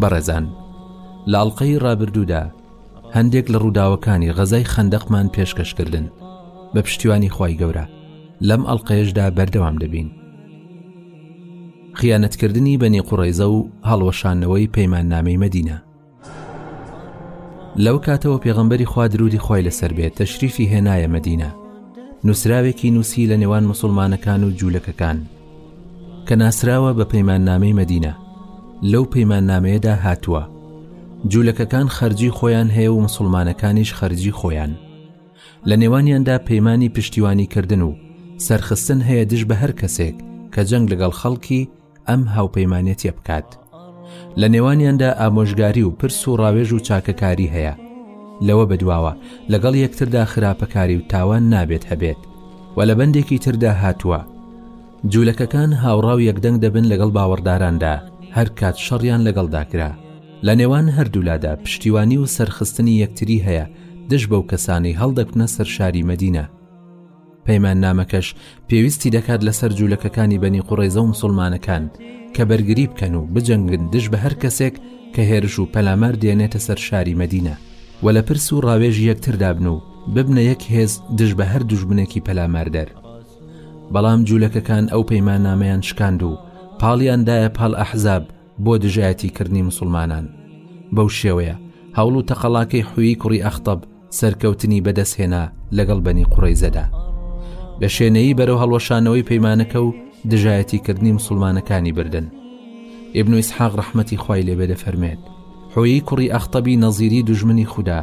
بەڕێزان لە ئەڵلقەی ڕابردوودا هەندێک لە ڕووداوەکانی غەزای خەندەقمان پێشکەشکردن بە پشتیوانی خی گەورە لەم ئەڵلقەیەشدا بەردەوام دەبین خیانەتکردنی بەنی قوڕیزە و هەڵوەشانەوەی پەیمان نامی مەدینە لەو کاتەوە پێغەمبەری خوا درودی خۆی لەسەر بێت تەشریفی هێنایە مدینە نووسراوێکی نووسی لە نێوان مسلمانەکان و جوولەکەکان کە ناسراوە بە پەیمان نامی مدینە لەو پەیمان نامەیەدا هاتووە جوولەکەکان خەرجی خۆیان هەیە و مسلمانەکانیش خەرجی خۆیان لە نێوانیاندا پەیمانانی پشتیوانی کردن و سەرخستن هەیە دژ بە هەر کەسێک کە جەنگ لەگەڵ خەڵکی ئەم هاوپەیمانێتیە بکات لە نێوانیاندا ئامۆژگاری و پرس و ڕاوێژ و چاکەکاری هەیە لەوە بەدواوە لەگەڵ یەکتردا خراپەکاری و تاوان نابێت هەبێت و لە بەندێکی تردا هاتووە جوولەکەکان هاوڕا و یەکدەنگ دەبن لەگەڵ باوەڕداراندا هەر کات شەڕیان لەگەڵدا کرا لە نێوان هەردوولادا پشتیوانی و سەرخستنی یەکتری هەیە دژ بەو کەسانی هەڵدەکتنە سەر شاری مەدینە پەیماننامەکەش پێویستی دەکات لەسەر جوولەکەکانی بەنی قوڕەیزە و مسلمانەکان کە بەرگری بکەن و بجەنگن دژ بە هەر کەسێک کە هێرش و پەلامار دێنێتە سەر شاری مەدینە و لە پرس و ڕاوێژی یەکتردابن و ببنە یەک هێز دژ بە هەر دوژمنێکی پەلاماردەر بەڵام جوولەکەکان ئەو پەیماننامەیان شکاند و پاڵیاندایە پاڵ ئەحزاب بۆ دژایەتی کردنی موسڵمانان بەو شێوەیە هەوڵ و تەقەڵاکەی حویی کوڕی ئەختەب سەرکەوتنی بەدەستهێنا لەگەڵ بەنی قوڕەیزەدا بە شێنەیی بەرەو هەڵوەشانەوەی پەیمانەکە و دژایەتی کردنی مسلمانەکانی بردن ابن اسحاق رحمەتی خوای لێبێ دەفەرمێت حۆیی کوڕی ئەختەبی نەزیری دژمنی خوددا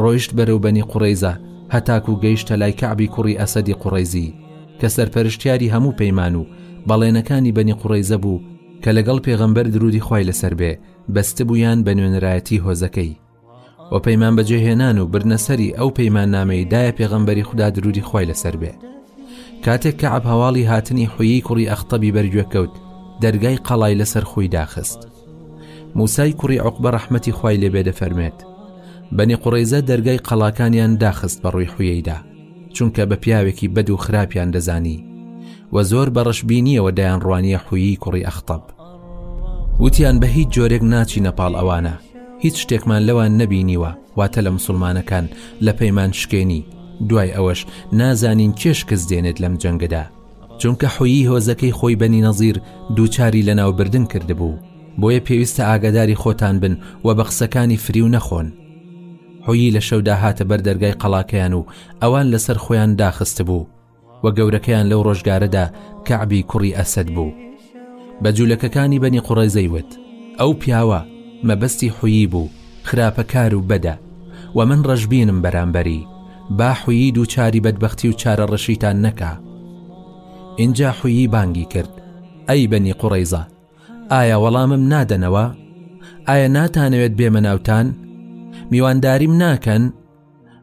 ڕۆیشت بەرەو بەنی قوڕەیزە هەتاکوو گەیشتە لای کەعبی کوڕی ئەسەدی قوڕەیزی کە سەرپەرشتیاری هەموو پەیمان و بەڵێنەکانی بەنی قوڕەیزە بوو کە لەگەڵ پێغەمبەر درودی خوای لەسەر بێ بەستبوویان بە نوێنەرایەتی هۆزەکەی و پەیمان بەجێهێنان و بردنە سەری ئەو پەیمان نامەی دایە پێغەمبەری خوددا درودی خوای لەسەر بێ کاتێک کە عەب هەواڵی هاتنی حویی کوڕی ئەختەبی بەرگوێ کەوت دەرگای قەڵای لەسەر خۆی داخست موسای کوڕی عقبە ڕەحمەتی خوای لێبێ دەفەرمێت بەنی قڕیزە دەرگای قەڵاکانیان داخست بە ڕووی حویەیدا چونکە بە پیاوێکی بەد و خراپیان دەزانی و زۆر بە ڕەشببینیەوە دایان ڕوانیە حویی کوڕی ئەختەب وتیان بە هیچ جۆرێک ناچی نەپاڵ ئەوانە هیچ شتێکمان لەوان نەبینیوە واتە لە مسلمانەکان لە پەیمان شکێنی دوای ئەوەش نازانین کێش کەس دێنێت لەم جەنگەدا چونکە حویی هۆزەکەی خۆی بەنی نەزیر دووچاری لەناوبردن کردبوو بۆیە پێویستە ئاگاداری خۆتان بن و بە قسەکانی فریو نەخۆن حویی لە شەودا هاتە بەر دەرگای قەڵاکەیان و ئەوان لەسەر خۆیان داخستبوو و گەورەکەیان لەو ڕۆژگارەدا کەعبی کوڕی ئەسەد بوو بە جولەکەکانی بەنی قوڕەیزەی وت ئەو پیاوە مەبەستی حویی بوو خراپەکار و بەدە و من ڕەشبینم بەرامبەری با حویی دووچاری بەدبەختی و چارە ڕەشیتان نەکا ئینجا حویی بانگی کرد ئەی بەنی قوڕەیزە ئایا وەڵامم نادەنەوە ئایا ناتانەوێت بێمە ناوتان میوانداریم ناکەن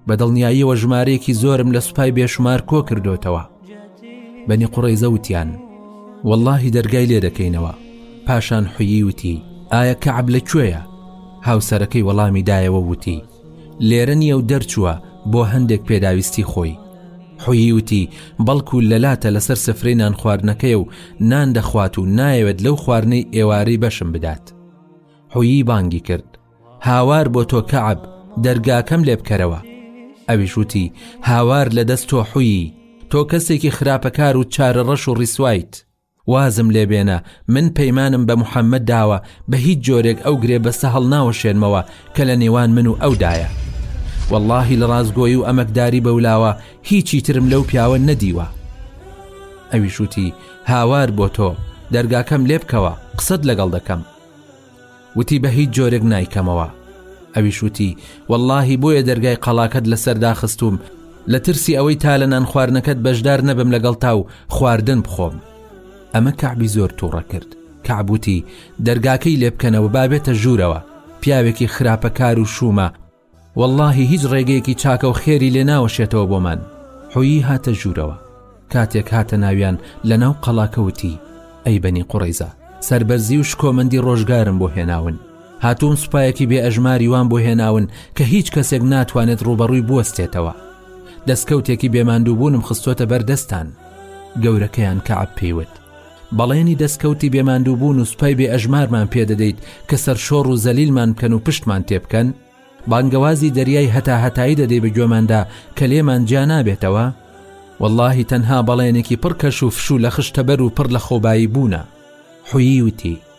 بە دڵنیاییەوە ژمارەیەکی زۆرم لە سوپای بێشمار کۆ کردوتەوە بەنی قڕی زەوتیان واللهی دەرگای لێ دەکەینەوە پاشان حویی وتی ئایا کە عەب لە کوێیە هاوسەرەکەی وەڵامی دایەوە وتی لێرە نییە و دەرچووە بۆ هەندێک پێداویستی خۆی حویی وتی بەڵکو لەلاتە لەسەر سفرەی نان خواردنەکەی و نان دەخوات و نایەوێت لەو خواردنەی ئێوارەی بەشم بدات حویی بانگی کرد هاوار بۆ تۆ کەعب دەرگاکەم لێ بکەرەوە ئەویش وتی هاوار لە دەست تۆ حویی تۆ کەسێکی خراپەکار و چارە ڕەش و ڕیسوایت وازم لێبێنە من پەیمانم بە محەممەد داوە بە هیچ جۆرێک ئەو گرێ بەسە هەڵناوە شێنمەوە کە لە نێوان من و ئەودایە واللهی لە ڕاستگۆی و ئەمەکداری بەولاوە هیچی ترم لەو پیاوە نەدیوە ئەویشوتی هاوار بۆ تۆ دەرگاکەم لێ بکەوە قسەت لەگەڵ دەکەم وتی بە هیچ جۆرێک نایکەمەوە ئەویش وتی واللهی بۆیە دەرگای قەڵاکەت لەسەر داخستوم لە ترسی ئەوەی تا لە نان خواردنەکەت بەشدار نەبم لەگەڵ تا و خواردن بخۆم ئەمە کەعبی زۆر تووڕە کرد کەعبوتی دەرگاکەی لێبکەنەوە بابێتە ژوورەوە پیاوێکی خراپەکار و شوومە وەڵاهی هیچ ڕێگەیەکی چاکە و خێری لێ ناوەشێتەوە بۆمان حۆیی هاتە ژوورەوە کاتێک هاتە ناویان لە ناو قەڵاکەوتی ئەی بەنی قوڕیزە سربەرزی و شکۆمەندی ڕۆژگارم بۆ هێناون هاتوون سوپایەکی بێ ئەژماری وان بۆ هێناون کە هیچ کەسێک ناتوانێت ڕوبەڕووی بوەستێتەوە دەستکەوتێکی بێماندووبوونم خستۆتە بەردەستان گەورەکەیان کە عپ پێیوت بەڵێنی دەستکەوتی بێ ماندووبوون و سوپای بێ ئەژمارمان پێ دەدەیت کە سەرشۆڕ و زەلیلمان بکەن و پشتمان تێ بکەن؟ بانگەوازی دەریای هەتاهەتایی دەدەی بە گوێماندا کە لێمان جیا نابێتەوە؟ وەڵڵاهی تەنها بەڵێنێکی پڕ کەش و فشو لە خشتەبەر و پڕ لە خۆبایی بوونە. حویی وتی.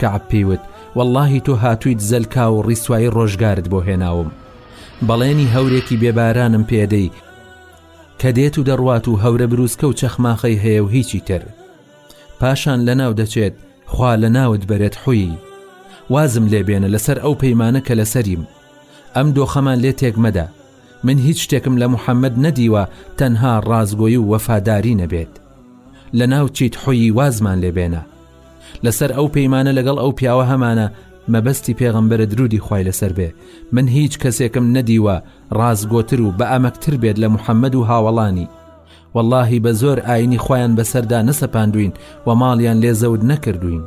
کەعب پێی وت وەڵاهی تۆ هاتوویت زەلکاو و ڕیسوایی ڕۆژگارت بۆ هێناوم بەڵێنی هەورێکی بێبارانم پێدەی کە دێت و دەڕوات و هەورە بروسکە و چەخماخەی هەیە و هیچی تر پاشان لە ناو دەچێت خوا لە ناوت بەرێت حویی وازم لێبێنە لەسەر ئەو پەیمانە کە لەسەریم ئەم دۆخەمان لێ تێک مەدە من هیچ شتێکم لە محەممەد نەدیوە تەنها ڕازگۆی و وەفاداری نەبێت لەناو چیت حۆی وازمان لێ بێنە لەسەر ئەو پەیمانە لەگەڵ ئەو پیاوە هەمانە مەبەستی پێغەمبەرە درودی خی لەسەر بێ من هیچ کەسێکم نەدیوە ڕازگۆتر و بە ئەمەکتر بێت لە محەممەد و هاوڵانی واللهی بە زۆر ئاینی خۆیان بەسەردا نەسەپاندوین و ماڵیان لێ زەوت نەکردوین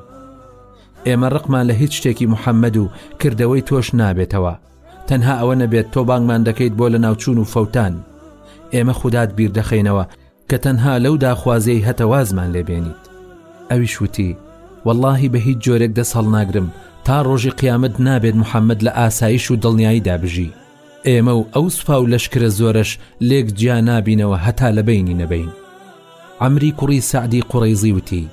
ئێمە ڕقمان لە هیچ شتێکی محەممەد و کردەوەی تۆش نابێتەوە تەنها ئەوە نەبێت تۆ بانگمان دەکەیت بۆ لە ناوچوون و فەوتان ئێمە خوددات بیر دەخینەوە کە تەنها لەو داخوازیەی هەتە وازمان لێ بێنیت ئەویش وتی وەللەهی بە هیچ جۆرێک دەست هەڵناگرم تا ڕۆژی قیامەت نابێت محەممەد لە ئاسایش و دڵنیاییدا بژی ئێمە و ئەو سوپا و لەشکرە زۆرەش لێک جیا نابینەوە هەتا لە بینی نەبین عمری کوڕی سەعدی قوڕیزی وتی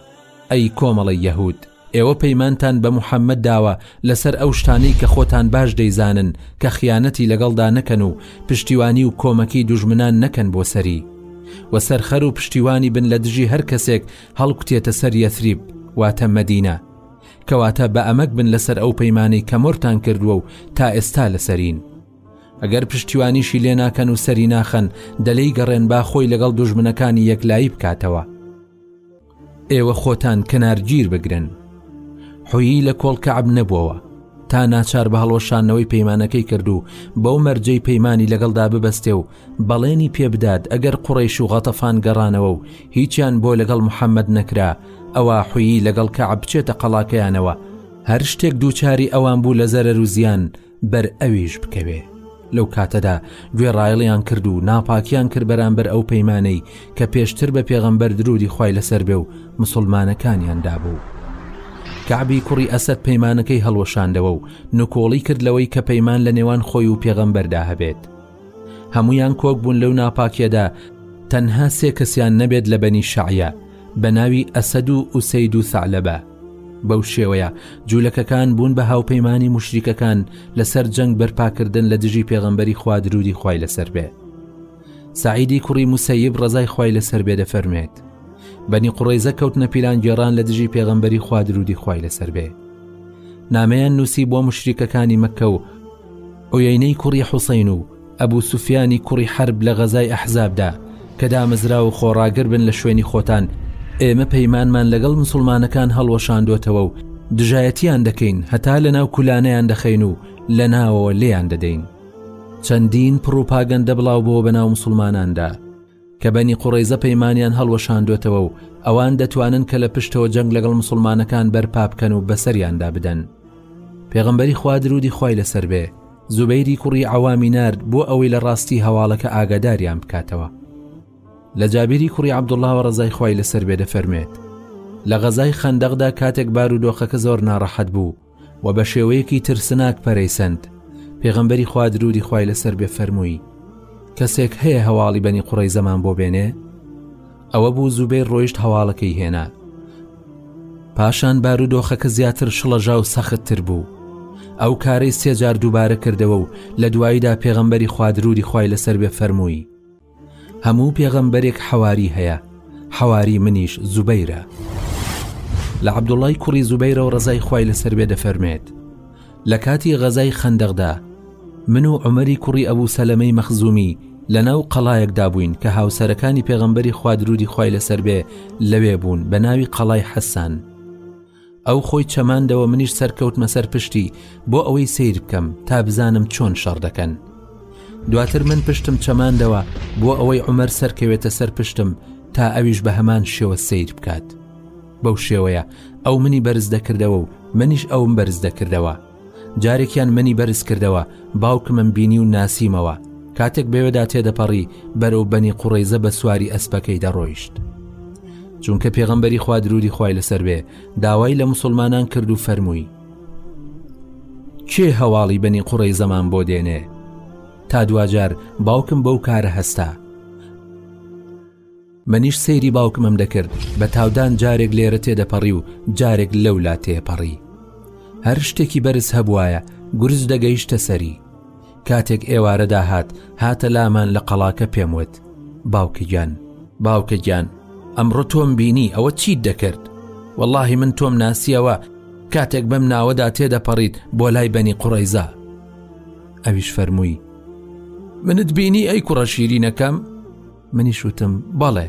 ئەی کۆمەڵی یەهود ئێوە پەیمانتان بە محەممەد داوە لەسەر ئەو شتانەی کە خۆتان باش دەیزانن کە خیانەتی لەگەڵدا نەکەن و پشتیوانی و کۆمەکی دوژمنان نەکەن بۆ سەری و سەرخەر و پشتیوانی بن لە دژی هەر کەسێک هەڵکوتێتە سەر یەثریب واتە مەدینە کەواتە بە ئەمەک بن لەسەر ئەو پەیمانەی کە مۆرتان کردووە و تا ئێستا لەسەرین ئەگەر پشتیوانیشی لێ ناکەن و سەری ناخەن دەلێی گەڕێن با خۆی لەگەڵ دوژمنەکانی یەکلایی بکاتەوە. ئێوە خۆتان کەنارگیر بگرن حویی لە کۆڵ کەعب نەبووەوە تا ناچار بە هەڵۆشانەوەی پەیمانەکەی کرد و بەو مەرجەی پەیمانی لەگەڵدا ببەستێ و بەڵێنی پێبدات ئەگەر قڕیش و غەتەفان گەڕانەوە و هیچیان بۆ لەگەڵ محەممەد نەکرا ئەوە حویی لەگەڵ کە بچێتە قەڵاکەیانەوە هەر شتێک دووچاری ئەوان بوو لە زەرەر و زیان بەر ئەویش بکەوێ لەو کاتەدا گوێڕایەڵیان کرد و ناپاکیان کرد بەرامبەر ئەو پەیمانەی کە پێشتر بە پێغەمبەر درودی خی لەسەر بێ و مسلمانەکانیان دابوو کابی کوڕی ئەسد پەیمانەکەی هەڵوەشاندەوە و نکۆڵی کرد لەوەی کە پەیمان لە نێوان خۆی و پێغەمبەردا هەبێت هەموویان کۆک بوون لەو ناپاکیەدا تەنها سێ کەسیان نەبێت لە بەنی شعە بە ناوی ئەسەد و ئوسید و سەعلەبە بەو شێوەیە جوولەکەکان بوون بە هاوپەیمانانی مشریکەکان لەسەر جەنگ بەرپاکردن لە دژی پێغەمبەری خوا درودی خی لەسەر بێ سعیدی کوڕی موسەیب ڕزای خی لەسەر بێ دەفەرمێت بەنی قڕێزە کەوتنە پیلان گێڕان لە دژی پێغەمبەری خوا درودی خی لەسەر بێ نامەیان نووسی بۆ مشریکەکانی مەکە و عویەینەی کوڕی حوسەین و ئەبو سوفیانی کوڕی حەرب لە غەزای ئەحزابدا کە دامەزراو و خۆڕاگر بن لە شوێنی خۆتان ئێمە پەیمانمان لەگەڵ مسوڵمانەکان هەڵوەشاندۆتەوە و دژایەتیان دەکەین هەتا لە ناو کولانیان دەخەین و لە ناوەوە لێیان دەدەین چەندین پڕوپاگەندە بڵاو بۆ بە ناو مسوڵماناندا کە بەنی قوڕەیزە پەیمانیان هەڵوەشاندۆتەوە و ئەوان دەتوانن کە لە پشتەوە جەنگ لەگەڵ مسلمانەکان بەرپا بکەن و بەسەریاندا بدەن پێغمبەری خوادرودی خی لەسەر بێ زوبەیری کوڕی عوامی نرد بۆ ئەوەی لە ڕاستی هەواڵەکە ئاگاداریان بکاتەوە لە جابیری کوڕی عبدوڵاوە ڕزای خی لەسەر بێ دەفەرمێت لە غەزای خەندەقدا کاتێک بارودۆخەکە زۆر ناڕەحەت بوو وە بە شێوەیەکی ترسناک پەرەی سەند، پێغەمبەری خوا دروودی خوای لەسەر بێ فەرمووی، کەسێک هەیە هەواڵی بەنی قوڕەیزەمان بۆ بێنێ؟ ئەوە بوو زوبەیر ڕۆیشت هەواڵەکەی هێنا، پاشان بارودۆخەکە زیاتر شڵەژاو و سەخت تر بوو، ئەو کارەی سێ جار دووبارە کردەوە و لە دواییدا پێغەمبەری خوا دروودی خوای لەسەر بێ فەرمووی، هەموو پێغەمبەرێک حەواری هەیە حەواری منیش زوبەیرە لە عەبدوڵای کوڕی زوبەیرە و ڕزای خی لەسەر بێ دەفەرمێت لە کاتی غەزای خەندەقدا من و عمەری کوڕی ئەبوو سەلەمەی مەخزومی لە ناو قەڵایەکدا بووین کە هاوسەرەکانی پێغەمبەری خوادرودی خی لەسەر بێ لەوێ بوون بە ناوی قەڵای حەسان ئەو خۆی چەماندەوە منیش سەرکەوتمە سەر پشتی بۆ ئەوەی سیر بکەم تا بزانم چۆن شەڕ دەکەن دواتر من پشتم چەماندەوە بۆ ئەوەی عمەر سەرکەوێتە سەر پشتم تا ئەویش بە هەمان شێوە سیر بکات بەو شێوەیە ئەو منی بەرز دەکردەوە و منیش ئەوم بەرز دەکردەوە جارێکیان منی بەرز کردەوە باوکمم بینی و ناسیمەوە کاتێک بەوێدا تێدەپەڕی بەرەو بەنی قوڕیزە بە سواری ئەسپەکەی دەڕۆیشت چونکە پێغەمبەری خوا دروری خی لەسەر بێ داوای لە مسلمانان کرد و فەرمووی کێ هەواڵی بەنی قوڕی زەمان بۆ دێنێ تا دواجار باوکم بەو کارە هەستا منیش سەیری باوکمم دەکرد بە تاودان جارێک لێرە تێدەپەڕی و جارێک لەو لا تێپەڕی هەر شتێکی بەرز هەبواە گورز دەگەیشتە سەری کاتێک ئێوارەدا هات هاتە لامان لە قەڵاکە پێم وت باوکە گیان باوکە گیان ئەمڕۆ تۆم بینی ئەوە چیت دەکرد واللهی من تۆم ناسیەوە کاتێک بەم ناوەدا تێدەپەڕیت بۆ لای بەنی قڕیزا ئەویش فەرمووی منت بینی ئەی کوڕە شیرینەکەم منیش وتم بەڵێ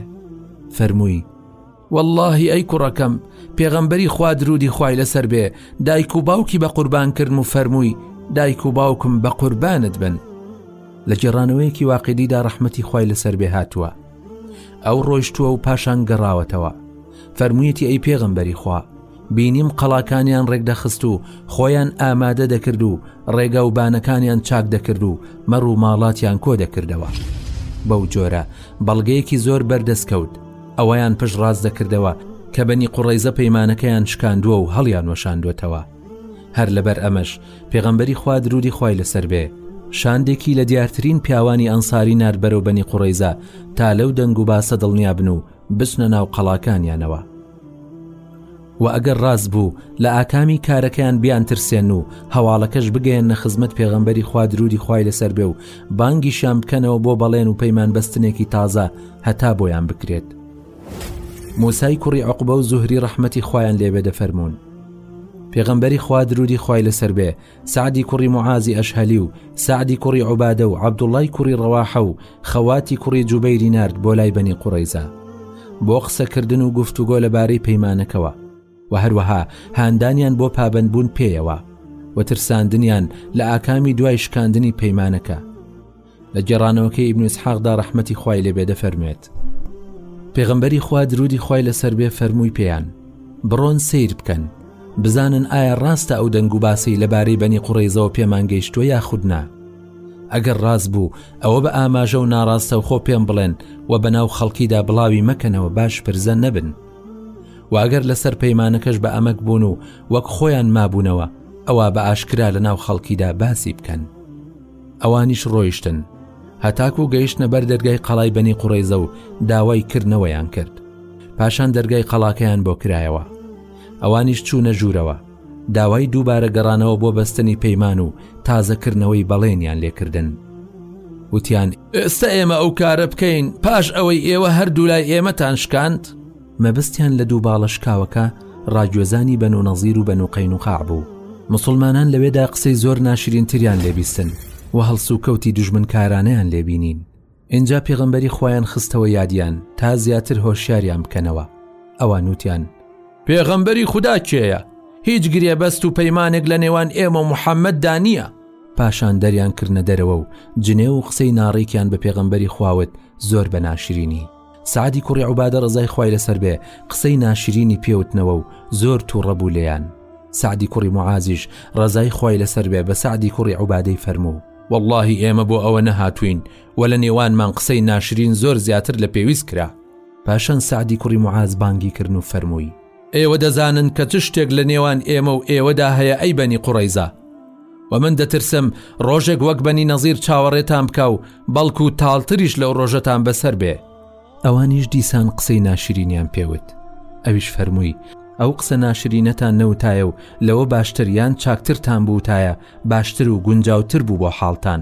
فەرمووی واللهی ئەی کوڕەکەم پێغەمبەری خوا درودی خوای لەسەر بێ دایک و باوکی بە قوربانکردن و فەرمووی دایک و باوکم بە قوربانت بن لە جێڕانەوەیەکی واقعیدا ڕەحمەتی خوای لەسەر بێ هاتووە ئەو ڕۆیشتووە و پاشان گەڕاوەتەوە فەرموویەتی ئەی پێغەمبەری خوا بینیم قەڵاکانیان ڕێکدەخست و خۆیان ئامادە دەکرد و ڕێگا و بانەکانیان چاک دەکرد و مەڕ و ماڵاتیان کۆ دەکردەوە بەو جۆرە بەڵگەیەکی زۆر بەردەستکەوت ئەوەیان پشت ڕاست دەکردەوە کە بەنی قوڕیزە پەیمانەکەیان شکاندووە و هەڵیان وەشاندوێتەوە هەر لەبەر ئەمەش پێغەمبەری خوا درودی خی لەسەر بێ شاندێکی لە دیارترین پیاوانی ئەنساری نردبەرەوە بەنی قوڕیزە تا لەو دەنگ و باسە دڵنیابن و بچنە ناو قەڵاکانیانەوە وە ئەگەر ڕاست بوو لە ئاکامی کارەکەیان بیانترسێن و هەواڵەکەش بگەیەننە خزمەت پێغەمبەری خوا درودی خوای لەسەر بێ و بانگیشیان بکەنەوە بۆ بەڵێن و پەیمان بەستنێکی تازە هەتا بۆیان بکرێت موسای کوڕی عقبە و زوهری ڕەحمەتی خوایان لێبێ دەفەرموون پێغەمبەری خوا درودی خوای لەسەر بێ سەعدی کوڕی موعازی ئەشهەلی و سەعدی کوڕی عوبادە و عەبدوڵای کوڕی ڕەواحە و خەواتی کوڕی جوبەیری نارد بۆ لای بەنی قوڕەیزە بۆ قسەکردن و گفتوگۆ لەبارەی پەیمانەکەوە و هەروەها هاندانیان بۆ پابەندبوون پێیەوە و ترساندنیان لە ئاکامی دوای شکاندنی پەیمانەکە لە گێڕانەوەکەی ئیبن ئیسحاقدا ڕەحمەتی خوای لێ بێ دەفەرموێت پێغەمبەری خوا درودی خوای لەسەر بێ فەرمووی پێیان بڕۆن سیر بکەن بزانن ئایا ڕاستە ئەو دەنگ و باسی لەبارەی بەنی قوڕیزەوە پێمان گەیشتووە یاخود نا ئەگەر ڕاست بوو ئەوە بە ئاماژە و ناڕاستە و خۆ پێم بڵێن و بەناو خەڵکیدا بڵاوی مەکەنەوە باش پرزە نەبن واگەر لەسەر پەیمانەکەش بە ئەمەک بوون و وەک خۆیان مابوونەوە ئەوە بە ئاشکرا لە ناو خەڵکیدا باسی بکەن ئەوانیش ڕۆیشتن هەتاکو و گەیشتە بەر دەرگای قەڵای بەنی قوڕیزە و داوای کردنەوەیان کرد پاشان دەرگای قەڵاکەیان بۆ کرایەوە ئەوانیش چوونە ژوورەوە داوای دووبارە گەڕانەوە بۆ بەستنی پەیمان و تازەکردنەوەی بەڵێنیان لێکردن وتیان ئێستا ئێمە ئەو کارە بکەین پاش ئەوەی ئێوە هەردوو لای ئێمەتان شکاند مەبەستیان لە دوو باڵە شکاوەکە ڕاگوێزانی بەنو نەزیر و بەنو قەینوقاع بوو مسلمانان لەوێدا قسەی زۆر ناشرین تریان لێبیستن و هەڵسوکەوتی دوژمنکارانەیان لێبینین ئینجا پێغەمبەری خۆیان خستەوە یادیان تا زیاتر هۆشیاریان بکەنەوە ئەوان نووتیان پێغەمبەری خوددا کێیە هیچ گرێبەست و پەیمانێک لە نێوان ئێمە محەممەددا نییە پاشان دەریان کردە دەرەوە و جنێو و قسەی ناڕێکیان بە پێغەمبەری خواوت زۆر بە ناشرینی سەعدی کوڕی عوبادە ڕزای خوای لەسەر بێ قسەی ناشرینی پێوتنەوە و زۆر تووڕە بوو لێیان سەعدی کوڕی معازیش ڕزای خوای لەسەر بێ بە سەعدی کوڕی عوبادەی فەرموو واللهی ئێمە بۆ ئەوە نەهاتووین و لە نێوانمان قسەی ناشرین زۆر زیاتر لە پێویست کرا پاشان سەعدی کوڕی معاز بانگی کردن و فەرمووی ئێوە دەزانن کە چ شتێک لە نێوان ئێمە و ئێوەدا هەیە ئەی بەنی قوڕەیزە و من دەترسم ڕۆژێک وەک بەنی نەزیر چاوەڕێتان بکە و بەڵکو و تاڵتریش لەو ڕۆژەتان بەسەر بێ ئەوانیش دیسان قسەی ناشرینیان پێوت ئەویش فەرمووی ئەو قسە ناشرینەتان نەوتایە و لەوە باشتر یان چاکترتان بووتایە باشتر و گونجاوتر بوو بۆ حاڵتان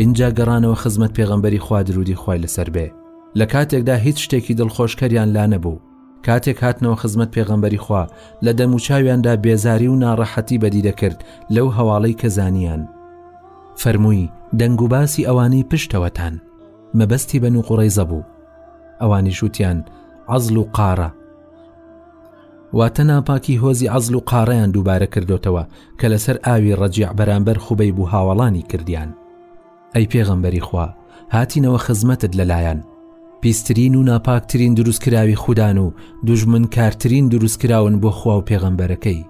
اینجا گەڕانەوە خزمەت پێغەمبەری خوادرودی خی لەسەر بێ لە کاتێکدا هیچ شتێکی دڵخۆشکەریان لا نەبوو کاتێک هاتنەوە خزمەت پێغەمبەری خوا لە دەموچاویاندا بێزاری و ناڕەحەتی بەدی دەکرد لەو هەواڵەی کە زانیان فەرمووی دەنگ و باسی ئەوانەی پشتەوەتان مەبەستی بەن و قوڕیزە بوو ئەوانی شووتیان عەزل و قارە واتە ناپاکی هۆزی عەزل و قاڕیان دووبارە کردوتەوە کە لەسەر ئاوی ڕەجیع بەرامبەر خوبەی بوو هاوەڵانی کردیان ئەی پێغەمبەری خوا هاتینەوە خزمەتت لەلایەن پیسترین و ناپاکترین دروستکراوی خوددان و دوژمن کارترین دروستکراون بۆ خوا و پێغەمبەرەکەی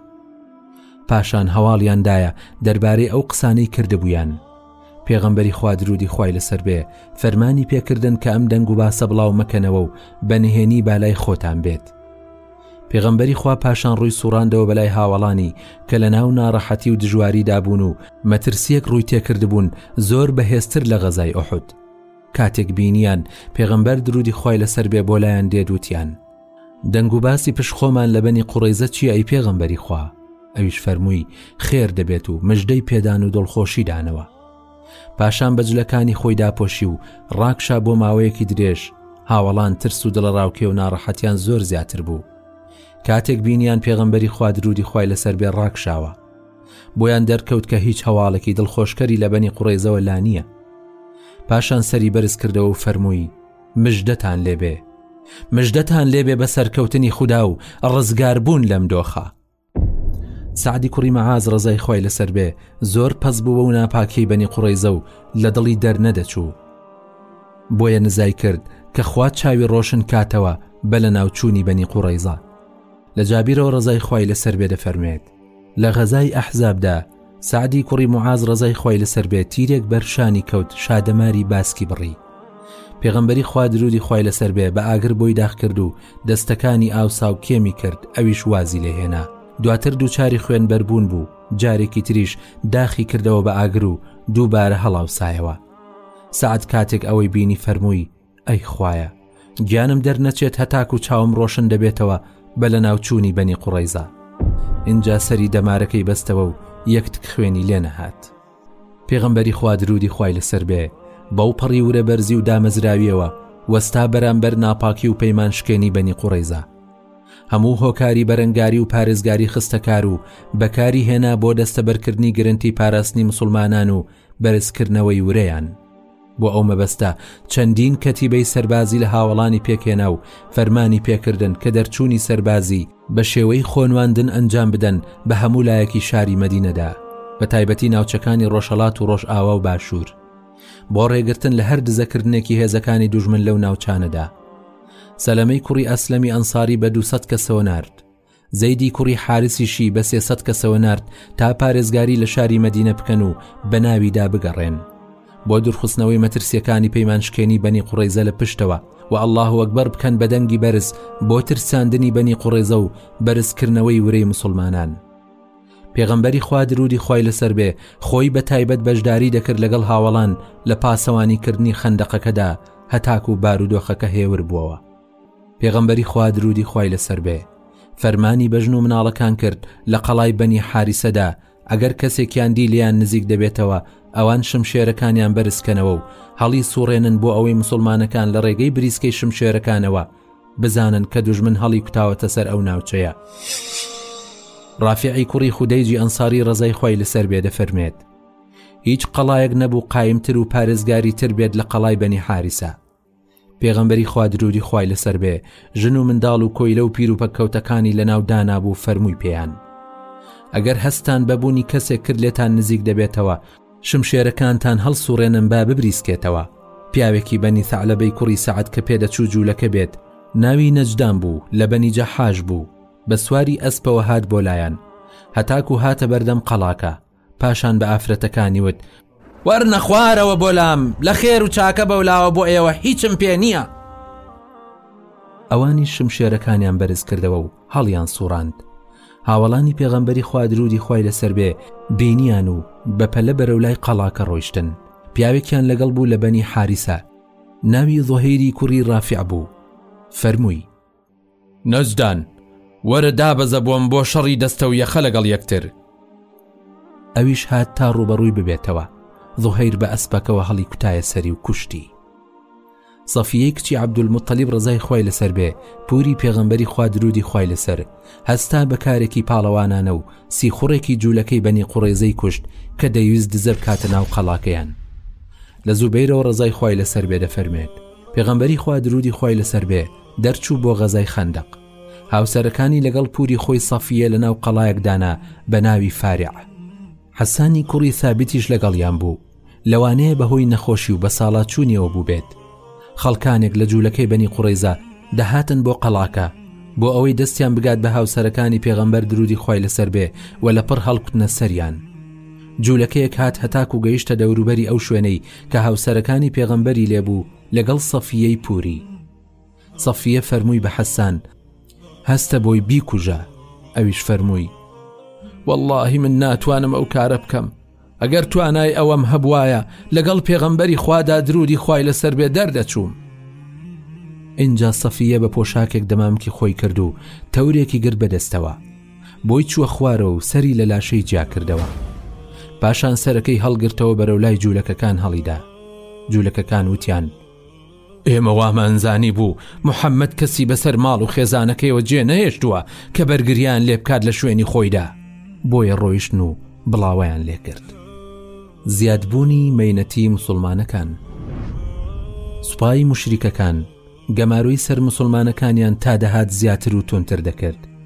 پاشان هەواڵیاندایە دەربارەی ئەو قسانەی کردبوویان پێغەمبەری خوا درودی خی لەسەر بێ فەرمانی پێکردن کە ئەم دەنگ و باسە بڵاو مەکەنەوە و بەنهێنی بالای خۆتان بێت پێغەمبەری خوا پاشان ڕووی سوڕاندەوە بەلای هاوەڵانی کە لە ناو ناڕەحەتی و دژواری دابوون و مەترسیەک ڕووی تێکردبوون زۆر بەهێزتر لە غەزای ئۆحد کاتێک بینیان پێغەمبەر درودی خی لەسەر بێ بۆ لایەن دێت وتیان دەنگ و باسی پش خۆمان لە بەنی قوڕیزە چی ئەی پێغەمبەری خوا ئەویش فەرمووی خێر دەبێت و مژدەی پێدان و دڵخۆشی دانەوە پاشان بە جلەکانی خۆی داپۆشی و ڕاکشا بۆ ماوەیەکی درێژ هاوەڵان ترس و دڵەڕاوکێ و ناڕەحەتیان زۆر زیاتر بوو کاتێک بینیان پێغەمبەری خوا درودی خی لەسەر بێ ڕاکشاوە بۆیان دەرکەوت کە هیچ هەواڵێکی دڵخۆشکەری لە بەنی قڕێزەوە لا نییە پاشان سەری بەرز کردەوە و فەرمووی مژدەتان لێبێ مژدەتان لێبێ بە سەرکەوتنی خوددا و ڕزگار بوون لەم دۆخە سەعدی کوڕی مەعاز ڕزای خۆی لەسەر بێ زۆر پەس بووە و ناپاکی بەنی قوڕیزە و لە دڵی دەرنەدەچوو بۆیە نزای کرد کە خوا چاوی ڕۆشن کاتەوە بە لە ناوچوونی بەنی قوڕیزە لە جابیرەوە ڕزای خی لەسەر بێ دەفەرمێت لە غەزای ئەحزابدا سەعدی کوڕی معاز ڕزای خۆی لەسەر بێت تیرێک بەر شانی کەوت شادەماری باسکی بڕی پێغەمبەری خوا درودی خی لەسەر بێ بە ئاگر بۆی داخکرد و دەستەکانی ئاوساو کێمی کرد ئەویش وازی لێهێنا دواتر دووچاری خوێن بەربوون بوو جارێکی تریش داخی کردەوە بە ئاگر و دووبارە هەڵاوسایەوە سعد کاتێک ئەوەی بینی فەرمووی ئەی خوایە گیانم دەرنەچێت هەتاکو و چاوم ڕۆشن دەبێتەوە بە لە ناوچووی بەنی قوڕیزا اینجا سەری دەمارەکەی بەستەوە و یەکتک خوێنی لێ نەهات پێغمبەری خوا درودی خوای لەسەر بێ بەو پەڕی ورە بەرزی و دامەزراویەوە وەستا بەرامبەر ناپاکی و پەیمان شکێنی بەنی قوڕیزا هەموو هۆکاری بەرەنگاری و پارێزگاری خستەکار و بەکاری هێنا بۆ دەستەبەرکردنی گرنتی پاراستنی مسلمانان و بەرزکردنەوەی ورەیان. بۆ ئەو مەبەستە چەندین کەتیبەی سەربازی لە هاوەڵانی پێکێنا و فەرمانی پێکردن کە دەرچووی سەربازی بە شێوەی خۆنواندن ئەنجام بدەن بە هەموو لایەکی شاری مەدینەدا بە تایبەتی ناوچەکانی ڕۆژهڵات و ڕۆژئاوا و باشوور بۆ ڕێگرتن لە هەر دزەکردنێکی هێزەکانی دوژمن لەو ناوچانەدا سەلەمەی کوڕی ئەسلەمی ئەنساری بە دووسەد کەسەوە نرد زەیدی کوڕی حارسیشی بە سێسەد کەسەوە نرد تا پارێزگاری لە شاری مەدینە بکەن و بە ناویدا بگەڕێن بۆ درخستنەوەی مەترسیەکانی پەیمانشکێنی بەنی قوڕیزە لە پشتەوە و ئەله وەکبەر بکەن بە دەنگی بەرز بۆ ترساندنی بەنی قوڕێزە و بەرزکردنەوەی ورەی مسلمانان پێغەمبەری خوا درودی خی لەسەر بێ خۆی بە تایبەت بەشداری دەکرد لەگەڵ هاوڵان لە پاسەوانی کردنی خندەقەکەدا هەتاکو و بارودۆخەکە هێور بووەوە پێغەمبەری خوا درودی خوای لەسەر بێ فەرمانی بەژن و مناڵەکان کرد لە قەڵای بەنی حریسەدا ئەگەر کەسێکیان دی لیان نزیک دەبێتەوە ئەوان شمشێرەکانیان بەرزکەنەوە و هەڵی سوڕێنن بۆ ئەوەی مسلمانەکان لە ڕێگەی بریسکەی شمشێرەکانەوە بزانن کە دوژمن هەڵی کوتاوەتە سەر ئەو ناوچەیە ڕافعی کوڕی خودەیجی ئەنساری ڕزای خی لەسەر بێ دەفەرمێت هیچ قەڵایەک نەبوو قایمتر و پارێزگاری تر بێت لە قەڵای بەنی حارسە پێغەمبەری خوا درودی خوای لەسەر بێ ژن و منداڵ و کۆیلە و پیر و پەککەوتەکانی لە ناو دانابوو فەرمووی پێیان ئەگەر هەستان بەبوونی کەسێک کرد لێتان نزیک دەبێتەوە شمشێرەکانتان هەڵسوڕێنن با ببریسکێتەوە پیاوێکی بەنی ثعلەبەی کوڕی سەعد کە پێدەچوو جوولەکە بێت ناوی نەجدان بوو لە بەنی جەحاش بوو بە سواری ئەسپەوە هات بۆ لایەن هەتاکو هاتە بەردەم قەڵاکە پاشان بە ئافرەتەکانی وت وەرنە خوارەوە بۆ لام لە خێر و چاکە بەولاوە بۆ ئێوە هیچم پێ نییە ئەوانی شمشێرەکانیان بەرز کردەوە و هەڵیان سوڕاند هاوڵانی پێغەمبەری خوادرودی خی لەسەر بێ بینیان و بەپەلە بەرەو لای قەڵاکە ڕۆیشتن پیاوێکیان لەگەڵ بوو لە بەنی حاریسە ناوی ظهیری کوڕی ڕافع بوو فەرمووی نەجدان وەرە دابەزە بۆم بۆ شەڕی دەستە و یەخە لەگەڵ یەکتر ئەویش هات تا ڕوبەڕووی ببێتەوە ظهیر بە ئەسپەکەوە هەڵی کوتایە سەری و کوشتی سەفیەی کچی عبدولمتەلیب ڕزای خی لەسەر بێ پوری پێغەمبەری خوا درودی خی لەسەر هەستا بە کارێکی پاڵەوانانە و سیخوڕێکی جوولەکەی بەنی قوڕێزەی کوشت کە دەیویست دزە بکاتە ناو قەڵاکەیان لە زوبەیرەوە ڕزای خی لەسەر بێ دەفەرمێت پێغەمبەری خوا درودی خی لەسەر بێ دەرچوو بۆ غەزای خەندەق هاوسەرەکانی لەگەڵ پوری خۆی سەفیە لە ناو قەڵایەک دانا بە ناوی فارع حەسانی کوڕی ثابتیش لەگەڵیان بوو لەوانەیە بەهۆی نەخۆشی و بە ساڵا چوونیەوە بووبێت خەڵکانێک لە جوولەکەی بەنی قوڕیزە دەهاتن بۆ قەڵاکە بۆ ئەوەی دەستیان بگات بە هاوسەرەکانی پێغەمبەر درودی خی لەسەر بێ و لە پڕ هەڵکوتنە سەریان جوولەکەیەک هات هەتاک و گەیشتە دەوروبەری ئەو شوێنەی کە هاوسەرەکانی پێغەمبەری لێبوو لەگەڵ سەفییەی پووری. سەفییە فەرمووی بە حەسان، هەستە بۆی بیکوژە، ئەویش فەرمووی، وەڵڵاهی من ناتوانم ئەو کارە بکەم، ئەگەر توانای ئەوەم هەبوایە لەگەڵ پێغەمبەری خوادا درودی خوای لەسەر بێ دەردەچووم. ئینجا سەفییە بە پۆشاکێک دەمامکی خۆی کرد و تەورێکی گرت بە دەستەوە. بۆی چووە خوارەوە و سەری لە لاشەی جیا کردەوە پاشان سەرەکەی هەڵگرتەوە بەرەو لای جوولەکەکان هەڵیدا جوولەکەکان وتیان ئێمە وامانزانی بوو محەممەد کەسی بەسەر ماڵ و خێزانەکەیەوە جێ نەهێشتووە کە بەرگریان لێ بکات لە شوێنی خۆیدا بۆیە ڕۆیشتن و بڵاویان لێکرد زیادبوونی مەینەتی مسلمانەکان سوپای مشریکەکان گەمارۆی سەر مسلمانەکانیان تا دەهات زیاتر و تونتر دەکرد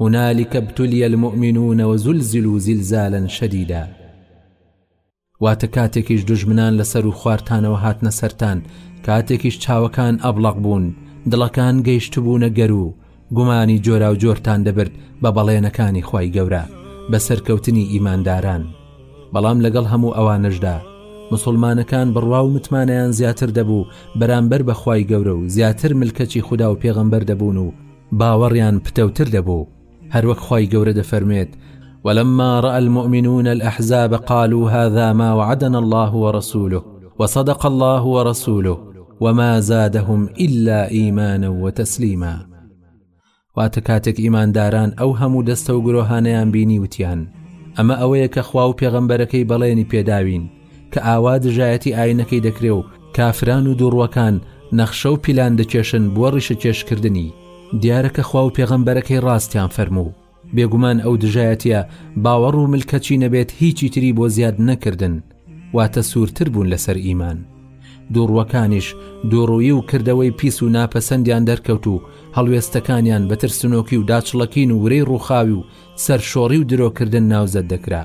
هنالک ابتلی المؤمنون وزلزلوا زلزالا شدیدا واتە کاتێکیش دژمنان لەسەر و خوارتانەوە هاتنە سەران کاتێکیش چاوەکان ئەبلەق بوون دڵەکان گەیشتبوونە گەر و گومانی جۆرا و جۆرتان دەبرد بە بەڵێنەکانی خی گەورە بە سەرکەوتنی ئیمانداران بەڵام لەگەڵ هەموو ئەوانشدا مسلمانەکان بڕوا و متمانیان زیاتر دەبوو بەرامبەر بەخوای گەورە و زیاتر ملکەچی خوددا و پێغەمبەر دەبوون و باوەڕیان پتەوتر دەبوو هەروەک خوای گەورە دەفەرموێت ولما رأى المؤمنون الأحزاب قالوا هذا ما وعدنا الله ورسوله وصدق الله ورسوله وما زادهم إلا إيمانا وتسليما واتە کاتێک ئیمانداران ئەو هەموو دەستە و گرۆهانەیان بینی وتیان ئەمە ئەوەیە کە خوا و پێغەمبەرەکەی بەڵێنی پێداوین کە ئاوا دژایەتی ئاینەکەی دەکرێ و کافران و دووڕوەکان نەخشە و پیلان دەکێشن بۆ ڕیشە کێشکردنی دیارە کە خوا و پێغەمبەرەکەی ڕاستیان فەرموو بێگومان ئەو دژایەتە باوەڕ و ملکەچی نەبێت هیچی تری بۆ زیاد نەکردن واتە سوورتر بوون لەسەر ئیمان دووڕوەکانیش دووڕووی و کردەوەی پیس و ناپەسەندیان دەرکەوت و هەڵوێستەکانیان بەترسنۆکی و داچڵەکین و ورەی ڕووخاوی و سەرشۆڕی و درۆکردن ناوزەد دەکرا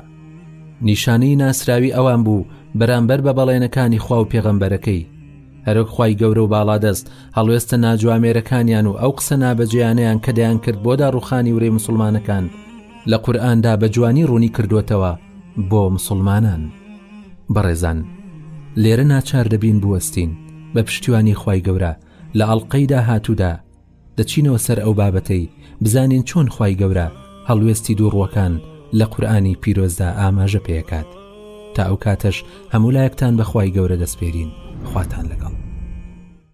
نیشانەی ناسراوی ئەوان بوو بەرامبەر بە بەڵێنەکانی خوا و پێغەمبەرەکەی هەرک خی گەورە و باڵادەست هەڵوێستە ناجوامێرەکانیان و ئەو قسە نابەجێیانیان کە دەیان کرد بۆ داڕوخانی ورەی مسلمانەکان لە قورئاندا بە جوانی ڕوونی کردوتەوە بۆ مسلمانان بەڕێزان لێرە ناچار دەبین بوەستین بە پشتیوانی خی گەورە لە ئەڵلقەی داهاتوودا دەچینەوە سەر ئەو بابەتەی بزانین چۆن خوای گەورە هەڵوێستی دوو ڕووەکان لە قورئانی پیرۆزدا ئاماژە پێکات تا ئەو کاتەش هەموو لایەکتان بەخوای گەورە دەسپێرین خواتان لەگەڵ.